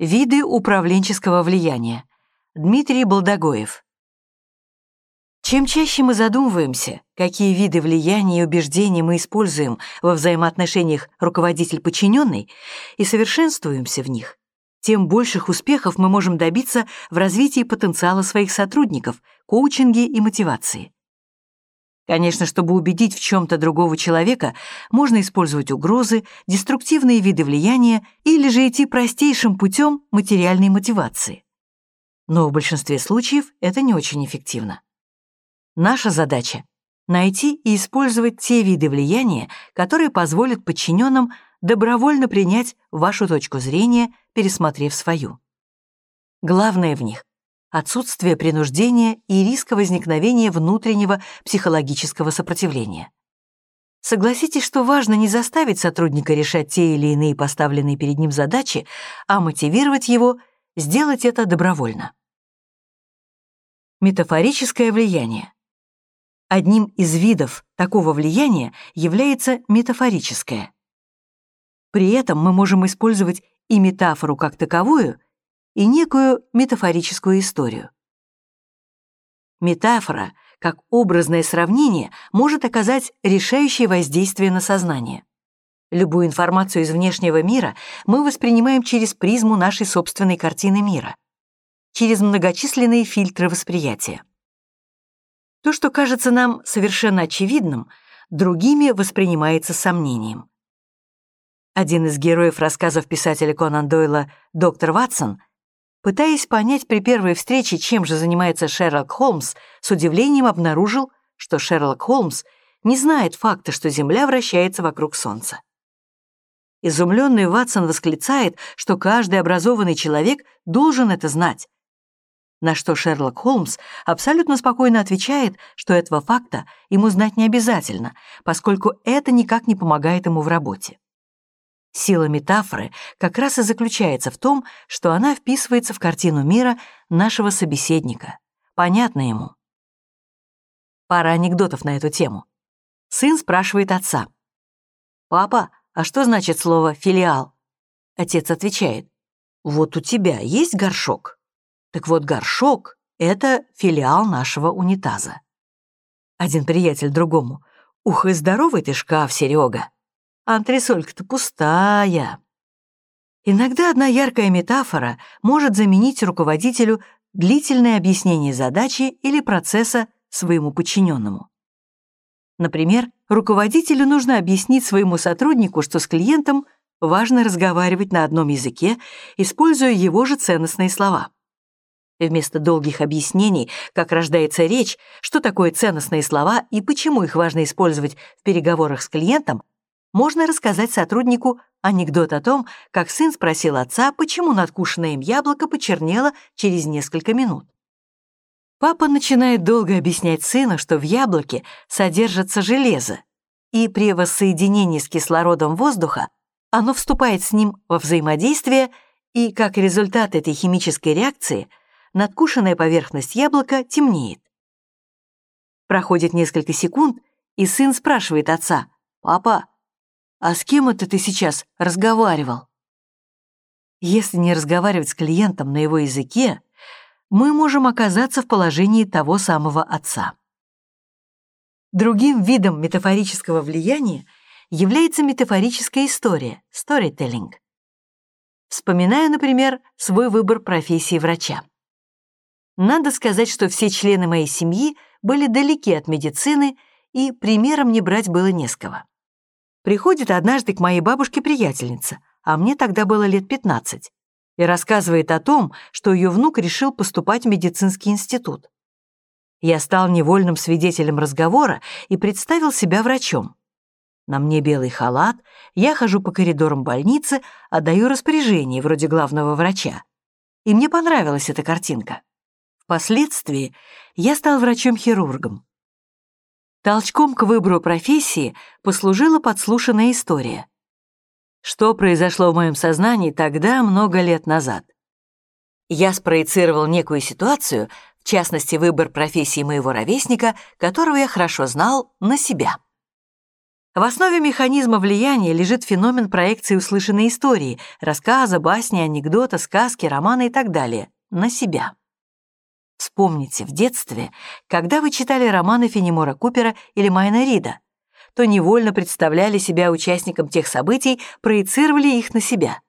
Виды управленческого влияния. Дмитрий Балдагоев. Чем чаще мы задумываемся, какие виды влияния и убеждений мы используем во взаимоотношениях руководитель-подчиненный и совершенствуемся в них, тем больших успехов мы можем добиться в развитии потенциала своих сотрудников, коучинге и мотивации. Конечно, чтобы убедить в чем-то другого человека, можно использовать угрозы, деструктивные виды влияния или же идти простейшим путем материальной мотивации. Но в большинстве случаев это не очень эффективно. Наша задача — найти и использовать те виды влияния, которые позволят подчиненным добровольно принять вашу точку зрения, пересмотрев свою. Главное в них отсутствие принуждения и риска возникновения внутреннего психологического сопротивления. Согласитесь, что важно не заставить сотрудника решать те или иные поставленные перед ним задачи, а мотивировать его сделать это добровольно. Метафорическое влияние. Одним из видов такого влияния является метафорическое. При этом мы можем использовать и метафору как таковую, и некую метафорическую историю. Метафора, как образное сравнение, может оказать решающее воздействие на сознание. Любую информацию из внешнего мира мы воспринимаем через призму нашей собственной картины мира, через многочисленные фильтры восприятия. То, что кажется нам совершенно очевидным, другими воспринимается сомнением. Один из героев рассказов писателя Конан Дойла «Доктор Ватсон» Пытаясь понять при первой встрече, чем же занимается Шерлок Холмс, с удивлением обнаружил, что Шерлок Холмс не знает факта, что Земля вращается вокруг Солнца. Изумленный Ватсон восклицает, что каждый образованный человек должен это знать. На что Шерлок Холмс абсолютно спокойно отвечает, что этого факта ему знать не обязательно, поскольку это никак не помогает ему в работе. Сила метафоры как раз и заключается в том, что она вписывается в картину мира нашего собеседника. Понятно ему. Пара анекдотов на эту тему. Сын спрашивает отца. «Папа, а что значит слово «филиал»?» Отец отвечает. «Вот у тебя есть горшок?» Так вот, горшок — это филиал нашего унитаза. Один приятель другому. «Ух, и здоровый ты шкаф, Серега!» Антресолька-то пустая. Иногда одна яркая метафора может заменить руководителю длительное объяснение задачи или процесса своему подчиненному. Например, руководителю нужно объяснить своему сотруднику, что с клиентом важно разговаривать на одном языке, используя его же ценностные слова. Вместо долгих объяснений, как рождается речь, что такое ценностные слова и почему их важно использовать в переговорах с клиентом, можно рассказать сотруднику анекдот о том, как сын спросил отца, почему надкушенное им яблоко почернело через несколько минут. Папа начинает долго объяснять сыну, что в яблоке содержится железо, и при воссоединении с кислородом воздуха оно вступает с ним во взаимодействие, и как результат этой химической реакции надкушенная поверхность яблока темнеет. Проходит несколько секунд, и сын спрашивает отца, «Папа, а с кем это ты сейчас разговаривал? Если не разговаривать с клиентом на его языке, мы можем оказаться в положении того самого отца. Другим видом метафорического влияния является метафорическая история, storytelling. Вспоминаю, например, свой выбор профессии врача. Надо сказать, что все члены моей семьи были далеки от медицины, и примером не брать было не с кого. Приходит однажды к моей бабушке приятельница, а мне тогда было лет 15, и рассказывает о том, что ее внук решил поступать в медицинский институт. Я стал невольным свидетелем разговора и представил себя врачом. На мне белый халат, я хожу по коридорам больницы, отдаю распоряжение вроде главного врача. И мне понравилась эта картинка. Впоследствии я стал врачом-хирургом. Толчком к выбору профессии послужила подслушанная история. Что произошло в моем сознании тогда, много лет назад? Я спроецировал некую ситуацию, в частности, выбор профессии моего ровесника, которого я хорошо знал, на себя. В основе механизма влияния лежит феномен проекции услышанной истории, рассказа, басни, анекдота, сказки, романа и так далее, на себя. Вспомните, в детстве, когда вы читали романы Фенемора Купера или Майна Рида, то невольно представляли себя участником тех событий, проецировали их на себя.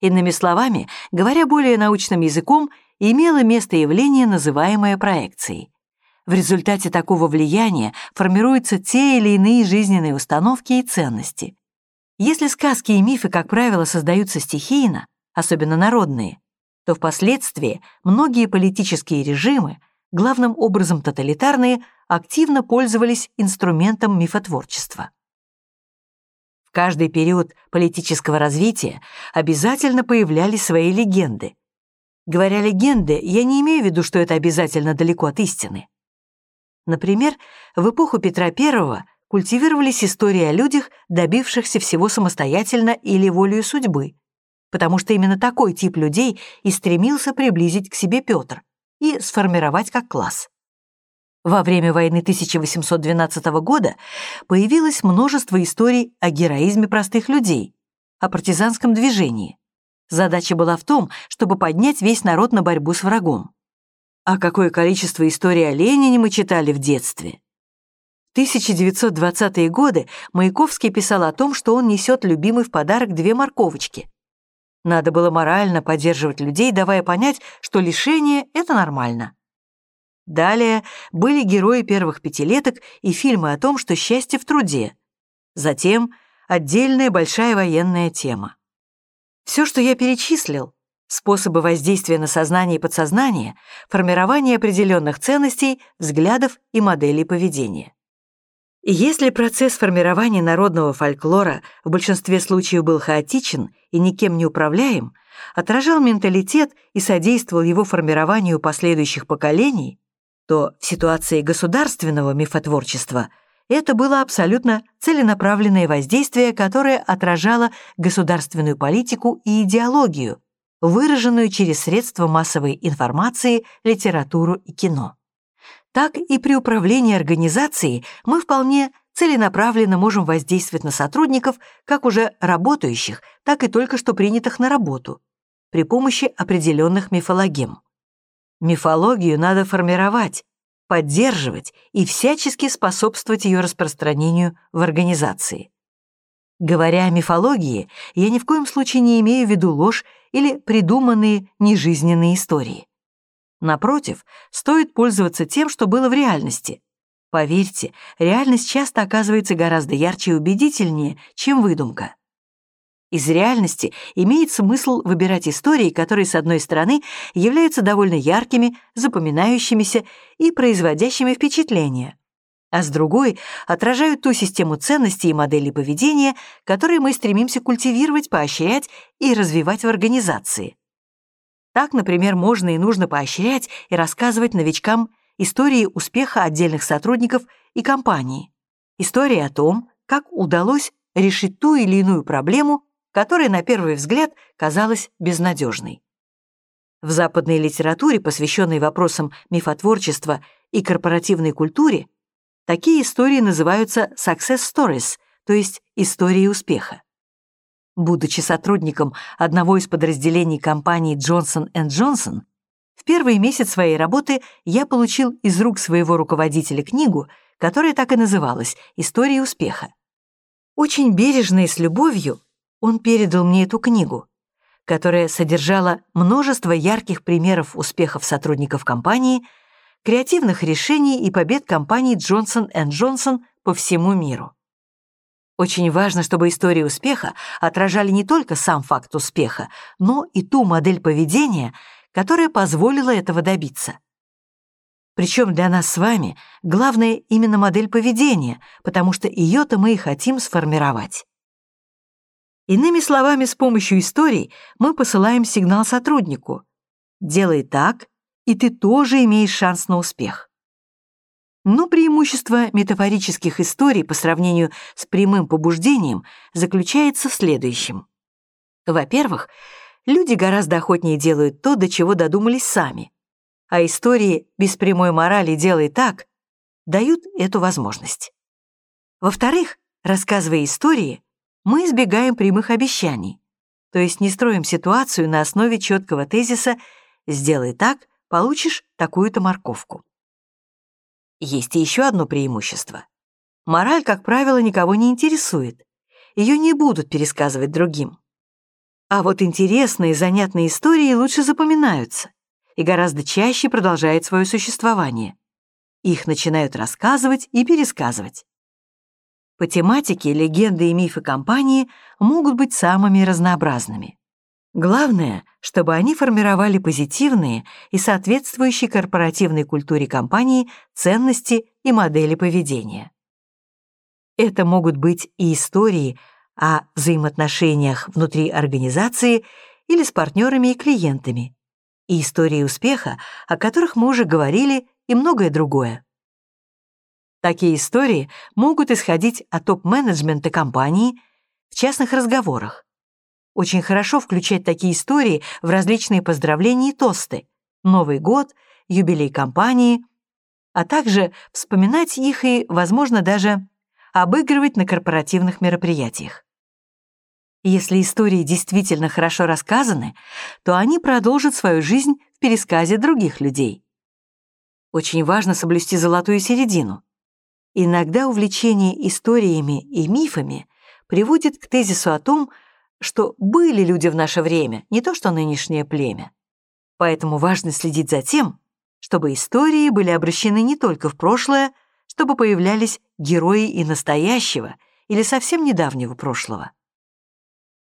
Иными словами, говоря более научным языком, имело место явление, называемое проекцией. В результате такого влияния формируются те или иные жизненные установки и ценности. Если сказки и мифы, как правило, создаются стихийно, особенно народные, то впоследствии многие политические режимы, главным образом тоталитарные, активно пользовались инструментом мифотворчества. В каждый период политического развития обязательно появлялись свои легенды. Говоря легенды, я не имею в виду, что это обязательно далеко от истины. Например, в эпоху Петра I культивировались истории о людях, добившихся всего самостоятельно или волею судьбы, потому что именно такой тип людей и стремился приблизить к себе Петр и сформировать как класс. Во время войны 1812 года появилось множество историй о героизме простых людей, о партизанском движении. Задача была в том, чтобы поднять весь народ на борьбу с врагом. А какое количество историй о Ленине мы читали в детстве. В 1920-е годы Маяковский писал о том, что он несет любимый в подарок две морковочки. Надо было морально поддерживать людей, давая понять, что лишение — это нормально. Далее были герои первых пятилеток и фильмы о том, что счастье в труде. Затем отдельная большая военная тема. Все, что я перечислил, способы воздействия на сознание и подсознание, формирование определенных ценностей, взглядов и моделей поведения. Если процесс формирования народного фольклора в большинстве случаев был хаотичен и никем не управляем, отражал менталитет и содействовал его формированию последующих поколений, то в ситуации государственного мифотворчества это было абсолютно целенаправленное воздействие, которое отражало государственную политику и идеологию, выраженную через средства массовой информации, литературу и кино. Так и при управлении организацией мы вполне целенаправленно можем воздействовать на сотрудников, как уже работающих, так и только что принятых на работу, при помощи определенных мифологем. Мифологию надо формировать, поддерживать и всячески способствовать ее распространению в организации. Говоря о мифологии, я ни в коем случае не имею в виду ложь или придуманные нежизненные истории. Напротив, стоит пользоваться тем, что было в реальности. Поверьте, реальность часто оказывается гораздо ярче и убедительнее, чем выдумка. Из реальности имеет смысл выбирать истории, которые, с одной стороны, являются довольно яркими, запоминающимися и производящими впечатление, а с другой отражают ту систему ценностей и моделей поведения, которые мы стремимся культивировать, поощрять и развивать в организации. Так, например, можно и нужно поощрять и рассказывать новичкам истории успеха отдельных сотрудников и компаний, истории о том, как удалось решить ту или иную проблему, которая на первый взгляд казалась безнадежной. В западной литературе, посвященной вопросам мифотворчества и корпоративной культуре, Такие истории называются success stories, то есть истории успеха. Будучи сотрудником одного из подразделений компании Johnson Johnson, в первый месяц своей работы я получил из рук своего руководителя книгу, которая так и называлась «История успеха». Очень бережно и с любовью он передал мне эту книгу, которая содержала множество ярких примеров успехов сотрудников компании – креативных решений и побед компании Johnson Johnson по всему миру. Очень важно, чтобы истории успеха отражали не только сам факт успеха, но и ту модель поведения, которая позволила этого добиться. Причем для нас с вами главное именно модель поведения, потому что ее-то мы и хотим сформировать. Иными словами, с помощью историй мы посылаем сигнал сотруднику. Делай так, и ты тоже имеешь шанс на успех. Но преимущество метафорических историй по сравнению с прямым побуждением заключается в следующем. Во-первых, люди гораздо охотнее делают то, до чего додумались сами, а истории без прямой морали «делай так» дают эту возможность. Во-вторых, Рассказывая истории, мы избегаем прямых обещаний, то есть не строим ситуацию на основе четкого тезиса «сделай так, получишь такую-то морковку». Есть и еще одно преимущество. Мораль, как правило, никого не интересует. Ее не будут пересказывать другим. А вот интересные, занятные истории лучше запоминаются и гораздо чаще продолжают свое существование. Их начинают рассказывать и пересказывать. По тематике легенды и мифы компании могут быть самыми разнообразными. Главное, чтобы они формировали позитивные и соответствующие корпоративной культуре компании ценности и модели поведения. Это могут быть и истории о взаимоотношениях внутри организации или с партнерами и клиентами, и истории успеха, о которых мы уже говорили, и многое другое. Такие истории могут исходить от топ-менеджмента компании в частных разговорах. Очень хорошо включать такие истории в различные поздравления и тосты, Новый год, юбилей компании, а также вспоминать их и, возможно, даже обыгрывать на корпоративных мероприятиях. Если истории действительно хорошо рассказаны, то они продолжат свою жизнь в пересказе других людей. Очень важно соблюсти золотую середину. Иногда увлечение историями и мифами приводит к тезису о том, что были люди в наше время, не то что нынешнее племя. Поэтому важно следить за тем, чтобы истории были обращены не только в прошлое, чтобы появлялись герои и настоящего или совсем недавнего прошлого.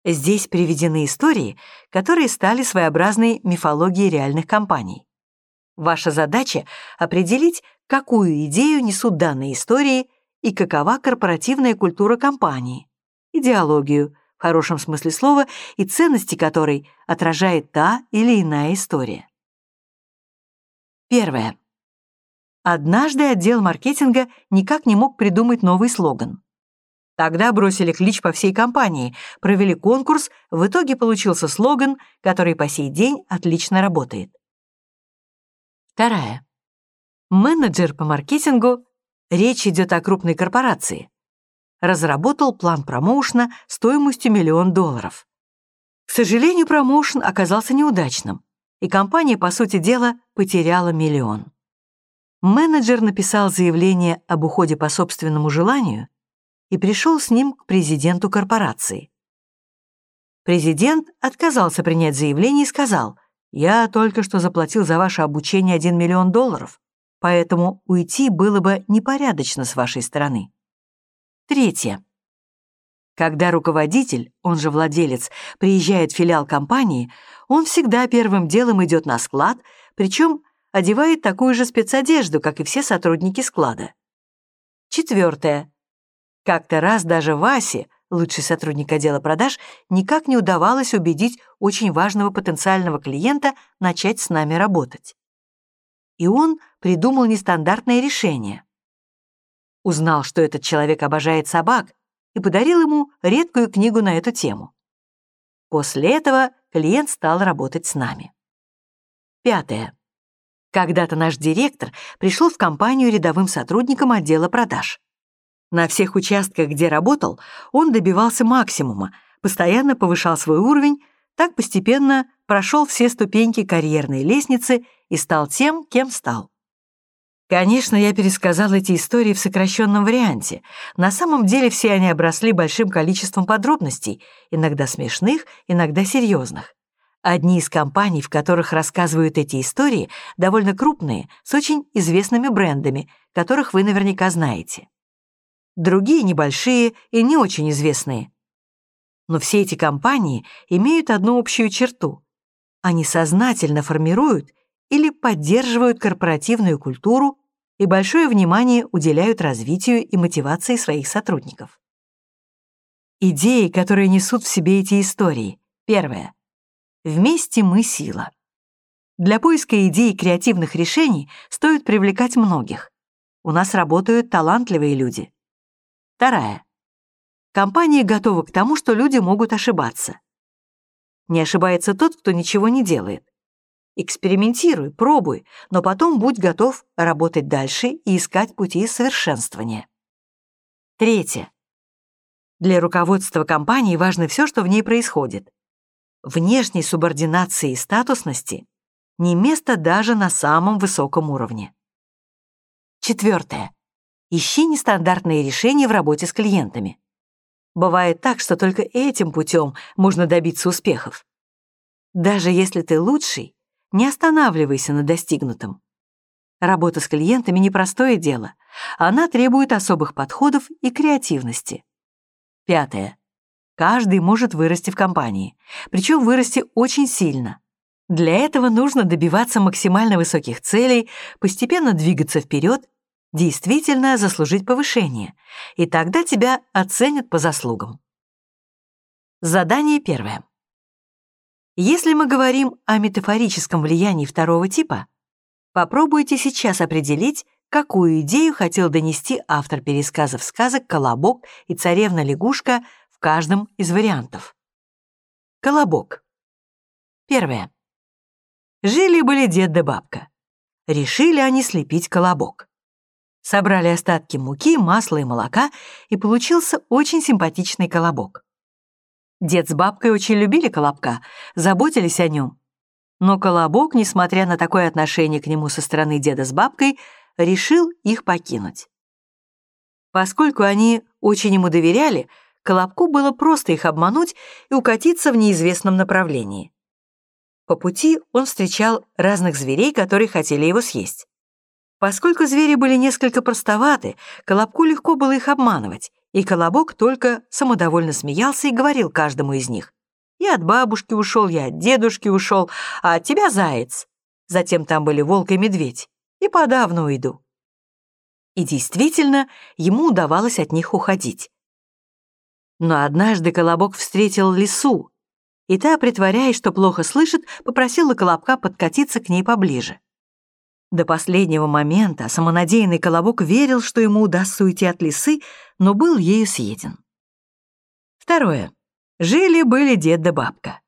Здесь приведены истории, которые стали своеобразной мифологией реальных компаний. Ваша задача — определить, какую идею несут данные истории и какова корпоративная культура компании, идеологию, в хорошем смысле слова, и ценности которой отражает та или иная история. Первое. Однажды отдел маркетинга никак не мог придумать новый слоган. Тогда бросили клич по всей компании, провели конкурс, в итоге получился слоган, который по сей день отлично работает. Вторая. Менеджер по маркетингу, речь идет о крупной корпорации, разработал план промоушена стоимостью миллион долларов. К сожалению, промоушен оказался неудачным, и компания, по сути дела, потеряла миллион. Менеджер написал заявление об уходе по собственному желанию и пришел с ним к президенту корпорации. Президент отказался принять заявление и сказал, «Я только что заплатил за ваше обучение 1 миллион долларов, поэтому уйти было бы непорядочно с вашей стороны». Третье. Когда руководитель, он же владелец, приезжает в филиал компании, он всегда первым делом идет на склад, причем одевает такую же спецодежду, как и все сотрудники склада. Четвертое. Как-то раз даже Васе, лучший сотрудник отдела продаж, никак не удавалось убедить очень важного потенциального клиента начать с нами работать. И он придумал нестандартное решение. Узнал, что этот человек обожает собак, и подарил ему редкую книгу на эту тему. После этого клиент стал работать с нами. Пятое. Когда-то наш директор пришел в компанию рядовым сотрудником отдела продаж. На всех участках, где работал, он добивался максимума, постоянно повышал свой уровень, так постепенно прошел все ступеньки карьерной лестницы и стал тем, кем стал. Конечно, я пересказал эти истории в сокращенном варианте. На самом деле все они обросли большим количеством подробностей, иногда смешных, иногда серьезных. Одни из компаний, в которых рассказывают эти истории, довольно крупные, с очень известными брендами, которых вы наверняка знаете другие небольшие и не очень известные. Но все эти компании имеют одну общую черту. Они сознательно формируют или поддерживают корпоративную культуру и большое внимание уделяют развитию и мотивации своих сотрудников. Идеи, которые несут в себе эти истории. Первое. Вместе мы сила. Для поиска идей и креативных решений стоит привлекать многих. У нас работают талантливые люди. Вторая. Компания готова к тому, что люди могут ошибаться. Не ошибается тот, кто ничего не делает. Экспериментируй, пробуй, но потом будь готов работать дальше и искать пути совершенствования. Третье. Для руководства компании важно все, что в ней происходит. Внешней субординации и статусности не место даже на самом высоком уровне. Четвертое. Ищи нестандартные решения в работе с клиентами. Бывает так, что только этим путем можно добиться успехов. Даже если ты лучший, не останавливайся на достигнутом. Работа с клиентами — непростое дело. Она требует особых подходов и креативности. Пятое. Каждый может вырасти в компании, причем вырасти очень сильно. Для этого нужно добиваться максимально высоких целей, постепенно двигаться вперед, действительно заслужить повышение, и тогда тебя оценят по заслугам. Задание первое. Если мы говорим о метафорическом влиянии второго типа, попробуйте сейчас определить, какую идею хотел донести автор пересказов сказок «Колобок» и «Царевна-лягушка» в каждом из вариантов. Колобок. Первое. Жили-были дед да бабка. Решили они слепить колобок. Собрали остатки муки, масла и молока, и получился очень симпатичный колобок. Дед с бабкой очень любили Колобка, заботились о нем. Но Колобок, несмотря на такое отношение к нему со стороны деда с бабкой, решил их покинуть. Поскольку они очень ему доверяли, Колобку было просто их обмануть и укатиться в неизвестном направлении. По пути он встречал разных зверей, которые хотели его съесть. Поскольку звери были несколько простоваты, Колобку легко было их обманывать, и Колобок только самодовольно смеялся и говорил каждому из них. «Я от бабушки ушел, я от дедушки ушел, а от тебя заяц». Затем там были волк и медведь. И подавно уйду. И действительно, ему удавалось от них уходить. Но однажды Колобок встретил лису, и та, притворяясь, что плохо слышит, попросила Колобка подкатиться к ней поближе. До последнего момента самонадеянный колобок верил, что ему удастся уйти от лисы, но был ею съеден. Второе. Жили-были дед да бабка.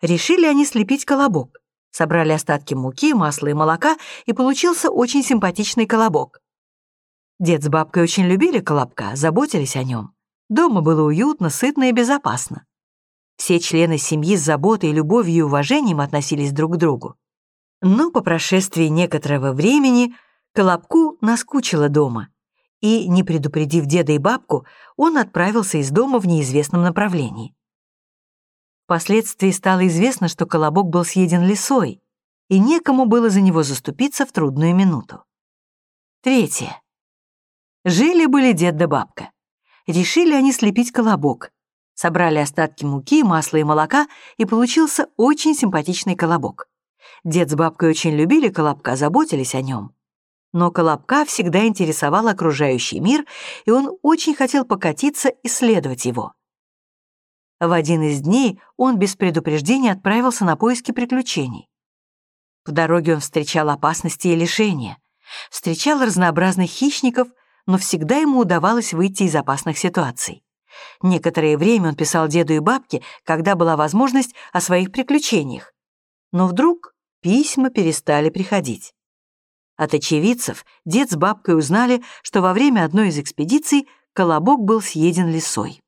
Решили они слепить колобок. Собрали остатки муки, масла и молока, и получился очень симпатичный колобок. Дед с бабкой очень любили колобка, заботились о нем. Дома было уютно, сытно и безопасно. Все члены семьи с заботой, любовью и уважением относились друг к другу. Но по прошествии некоторого времени Колобку наскучило дома, и, не предупредив деда и бабку, он отправился из дома в неизвестном направлении. Впоследствии стало известно, что Колобок был съеден лисой, и некому было за него заступиться в трудную минуту. Третье. Жили-были дед да бабка. Решили они слепить колобок. Собрали остатки муки, масла и молока, и получился очень симпатичный колобок. Дед с бабкой очень любили Колобка, заботились о нем. Но Колобка всегда интересовал окружающий мир, и он очень хотел покатиться, исследовать его. В один из дней он без предупреждения отправился на поиски приключений. В дороге он встречал опасности и лишения, встречал разнообразных хищников, но всегда ему удавалось выйти из опасных ситуаций. Некоторое время он писал деду и бабке, когда была возможность, о своих приключениях. Но вдруг письма перестали приходить. От очевидцев дед с бабкой узнали, что во время одной из экспедиций Колобок был съеден лисой.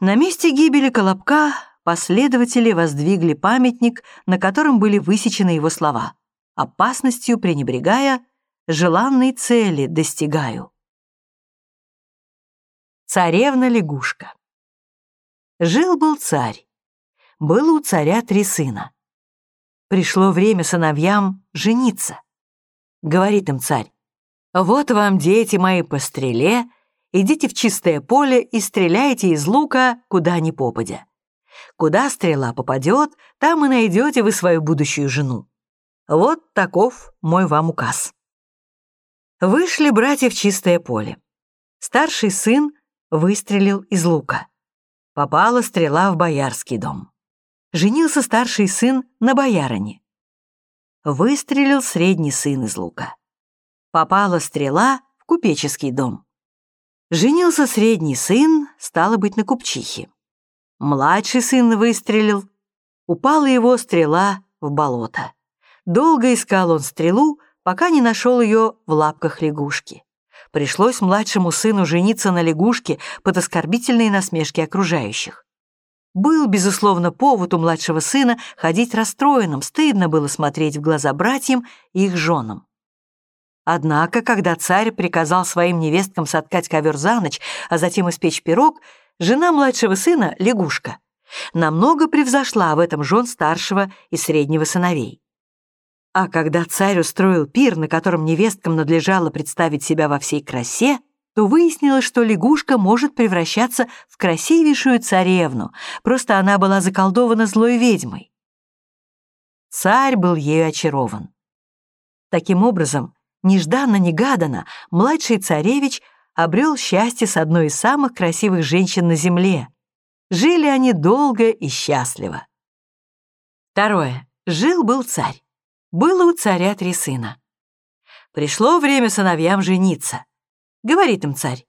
На месте гибели Колобка последователи воздвигли памятник, на котором были высечены его слова «Опасностью пренебрегая, желанной цели достигаю». Царевна-лягушка Жил-был царь. Было у царя три сына. Пришло время сыновьям жениться. Говорит им царь, «Вот вам, дети мои, по стреле, идите в чистое поле и стреляйте из лука, куда ни попадя. Куда стрела попадет, там и найдете вы свою будущую жену. Вот таков мой вам указ». Вышли братья в чистое поле. Старший сын выстрелил из лука. Попала стрела в боярский дом женился старший сын на боярине. Выстрелил средний сын из лука. Попала стрела в купеческий дом. Женился средний сын, стало быть, на купчихе. Младший сын выстрелил. Упала его стрела в болото. Долго искал он стрелу, пока не нашел ее в лапках лягушки. Пришлось младшему сыну жениться на лягушке под оскорбительные насмешки окружающих. Был, безусловно, повод у младшего сына ходить расстроенным, стыдно было смотреть в глаза братьям и их женам. Однако, когда царь приказал своим невесткам соткать ковер за ночь, а затем испечь пирог, жена младшего сына, лягушка, намного превзошла в этом жен старшего и среднего сыновей. А когда царь устроил пир, на котором невесткам надлежало представить себя во всей красе, то выяснилось, что лягушка может превращаться в красивейшую царевну, просто она была заколдована злой ведьмой. Царь был ею очарован. Таким образом, нежданно-негаданно младший царевич обрел счастье с одной из самых красивых женщин на земле. Жили они долго и счастливо. Второе. Жил-был царь. Было у царя три сына. Пришло время сыновьям жениться. Говорит им царь,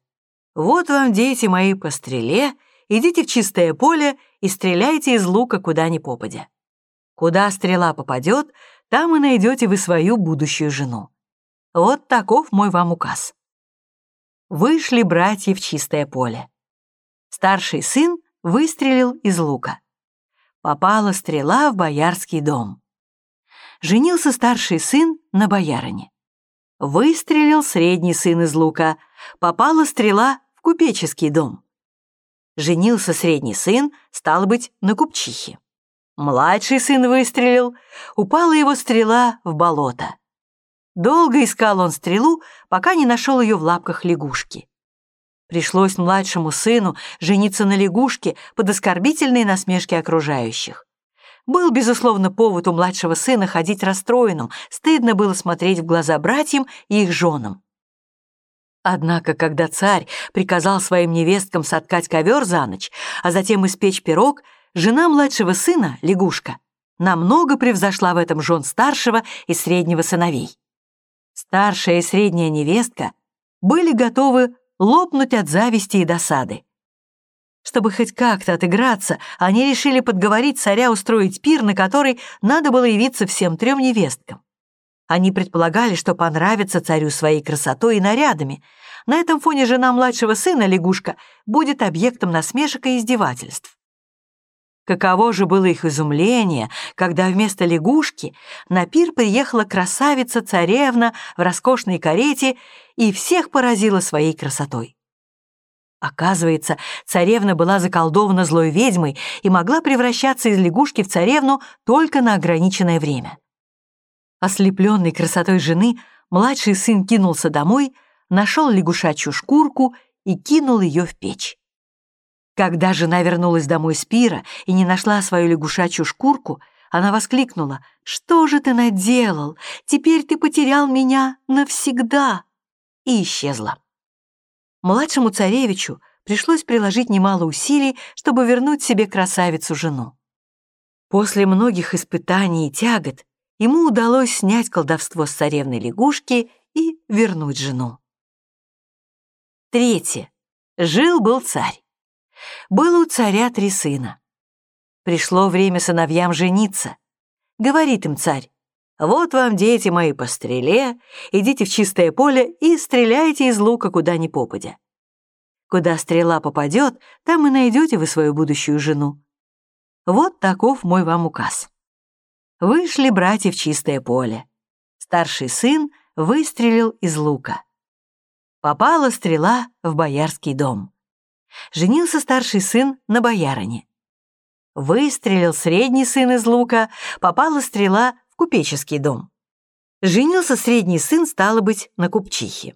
«Вот вам, дети мои, по стреле, идите в чистое поле и стреляйте из лука куда ни попадя. Куда стрела попадет, там и найдете вы свою будущую жену. Вот таков мой вам указ». Вышли братья в чистое поле. Старший сын выстрелил из лука. Попала стрела в боярский дом женился старший сын на боярине. Выстрелил средний сын из лука, попала стрела в купеческий дом. Женился средний сын, стал быть, на купчихе. Младший сын выстрелил, упала его стрела в болото. Долго искал он стрелу, пока не нашел ее в лапках лягушки. Пришлось младшему сыну жениться на лягушке под оскорбительные насмешки окружающих. Был, безусловно, повод у младшего сына ходить расстроенным, стыдно было смотреть в глаза братьям и их женам. Однако, когда царь приказал своим невесткам соткать ковер за ночь, а затем испечь пирог, жена младшего сына, лягушка, намного превзошла в этом жен старшего и среднего сыновей. Старшая и средняя невестка были готовы лопнуть от зависти и досады. Чтобы хоть как-то отыграться, они решили подговорить царя устроить пир, на который надо было явиться всем трем невесткам. Они предполагали, что понравится царю своей красотой и нарядами. На этом фоне жена младшего сына, лягушка, будет объектом насмешек и издевательств. Каково же было их изумление, когда вместо лягушки на пир приехала красавица-царевна в роскошной карете и всех поразила своей красотой. Оказывается, царевна была заколдована злой ведьмой и могла превращаться из лягушки в царевну только на ограниченное время. Ослепленный красотой жены, младший сын кинулся домой, нашел лягушачью шкурку и кинул ее в печь. Когда жена вернулась домой с пира и не нашла свою лягушачью шкурку, она воскликнула, «Что же ты наделал? Теперь ты потерял меня навсегда!» и исчезла. Младшему царевичу пришлось приложить немало усилий, чтобы вернуть себе красавицу-жену. После многих испытаний и тягот ему удалось снять колдовство с царевной лягушки и вернуть жену. Третье. Жил-был царь. Было у царя три сына. Пришло время сыновьям жениться. Говорит им царь, «Вот вам, дети мои, по стреле, идите в чистое поле и стреляйте из лука куда ни попадя. Куда стрела попадет, там и найдете вы свою будущую жену. Вот таков мой вам указ». Вышли братья в чистое поле. Старший сын выстрелил из лука. Попала стрела в боярский дом. Женился старший сын на боярине. Выстрелил средний сын из лука, попала стрела купеческий дом. Женился средний сын, стало быть, на купчихе.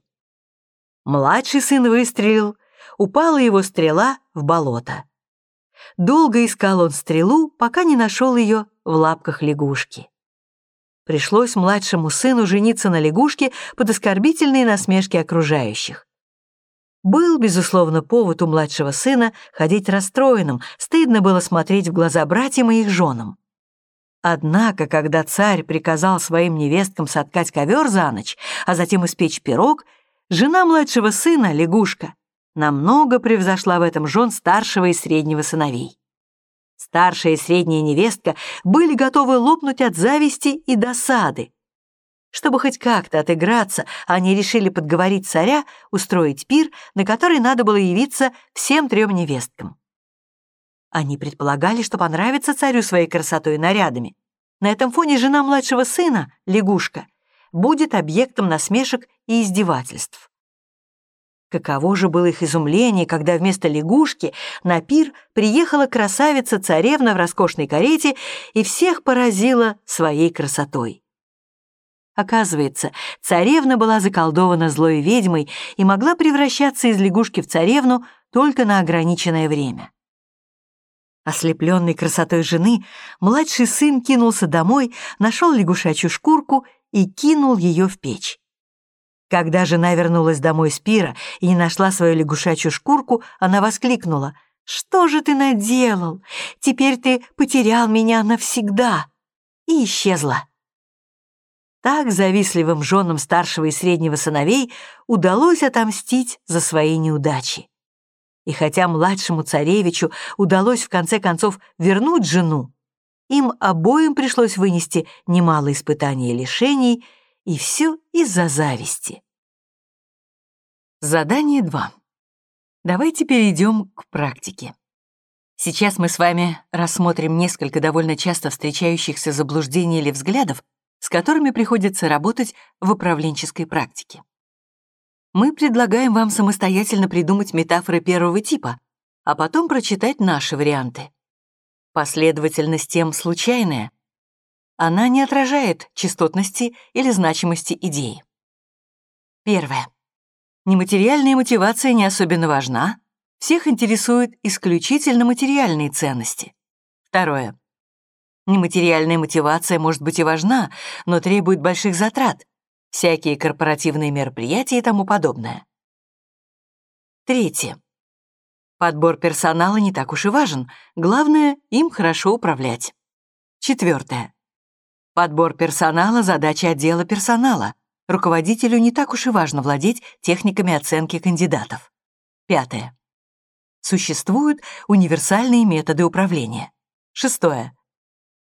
Младший сын выстрелил, упала его стрела в болото. Долго искал он стрелу, пока не нашел ее в лапках лягушки. Пришлось младшему сыну жениться на лягушке под оскорбительные насмешки окружающих. Был, безусловно, повод у младшего сына ходить расстроенным, стыдно было смотреть в глаза братьям и их женам. Однако, когда царь приказал своим невесткам соткать ковер за ночь, а затем испечь пирог, жена младшего сына, лягушка, намного превзошла в этом жен старшего и среднего сыновей. Старшая и средняя невестка были готовы лопнуть от зависти и досады. Чтобы хоть как-то отыграться, они решили подговорить царя устроить пир, на который надо было явиться всем трем невесткам. Они предполагали, что понравится царю своей красотой и нарядами. На этом фоне жена младшего сына, лягушка, будет объектом насмешек и издевательств. Каково же было их изумление, когда вместо лягушки на пир приехала красавица-царевна в роскошной карете и всех поразила своей красотой. Оказывается, царевна была заколдована злой ведьмой и могла превращаться из лягушки в царевну только на ограниченное время. Ослепленный красотой жены, младший сын кинулся домой, нашел лягушачью шкурку и кинул ее в печь. Когда жена вернулась домой с пира и не нашла свою лягушачью шкурку, она воскликнула «Что же ты наделал? Теперь ты потерял меня навсегда!» и исчезла. Так завистливым женам старшего и среднего сыновей удалось отомстить за свои неудачи. И хотя младшему царевичу удалось в конце концов вернуть жену, им обоим пришлось вынести немало испытаний и лишений, и все из-за зависти. Задание 2. Давайте перейдем к практике. Сейчас мы с вами рассмотрим несколько довольно часто встречающихся заблуждений или взглядов, с которыми приходится работать в управленческой практике мы предлагаем вам самостоятельно придумать метафоры первого типа, а потом прочитать наши варианты. Последовательность тем случайная. Она не отражает частотности или значимости идеи. Первое. Нематериальная мотивация не особенно важна. Всех интересуют исключительно материальные ценности. Второе. Нематериальная мотивация может быть и важна, но требует больших затрат, всякие корпоративные мероприятия и тому подобное. Третье. Подбор персонала не так уж и важен, главное — им хорошо управлять. Четвертое. Подбор персонала — задача отдела персонала. Руководителю не так уж и важно владеть техниками оценки кандидатов. Пятое. Существуют универсальные методы управления. Шестое.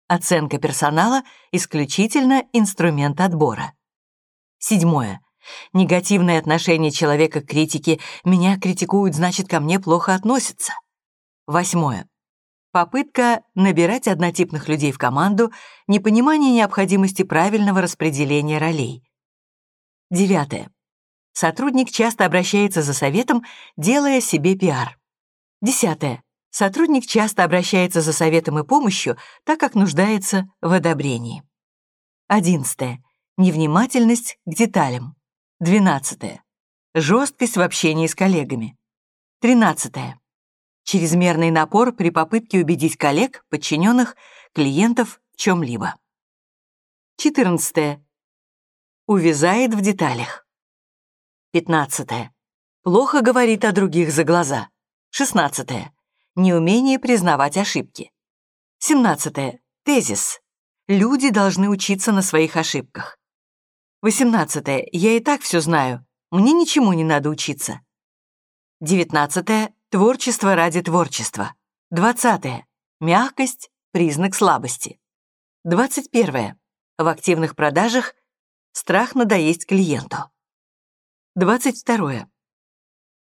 Оценка персонала — исключительно инструмент отбора. Седьмое. Негативное отношение человека к критике «меня критикуют, значит, ко мне плохо относятся». Восьмое. Попытка набирать однотипных людей в команду, непонимание необходимости правильного распределения ролей. Девятое. Сотрудник часто обращается за советом, делая себе пиар. Десятое. Сотрудник часто обращается за советом и помощью, так как нуждается в одобрении. Одиннадцатое. Невнимательность к деталям. 12. Жесткость в общении с коллегами. 13. Чрезмерный напор при попытке убедить коллег, подчиненных, клиентов в чем-либо. 14. Увязает в деталях. 15. Плохо говорит о других за глаза. 16. Неумение признавать ошибки. 17. Тезис. Люди должны учиться на своих ошибках. 18. Я и так все знаю. Мне ничему не надо учиться. 19. Творчество ради творчества. 20. Мягкость — признак слабости. 21. В активных продажах страх надоесть клиенту. 22.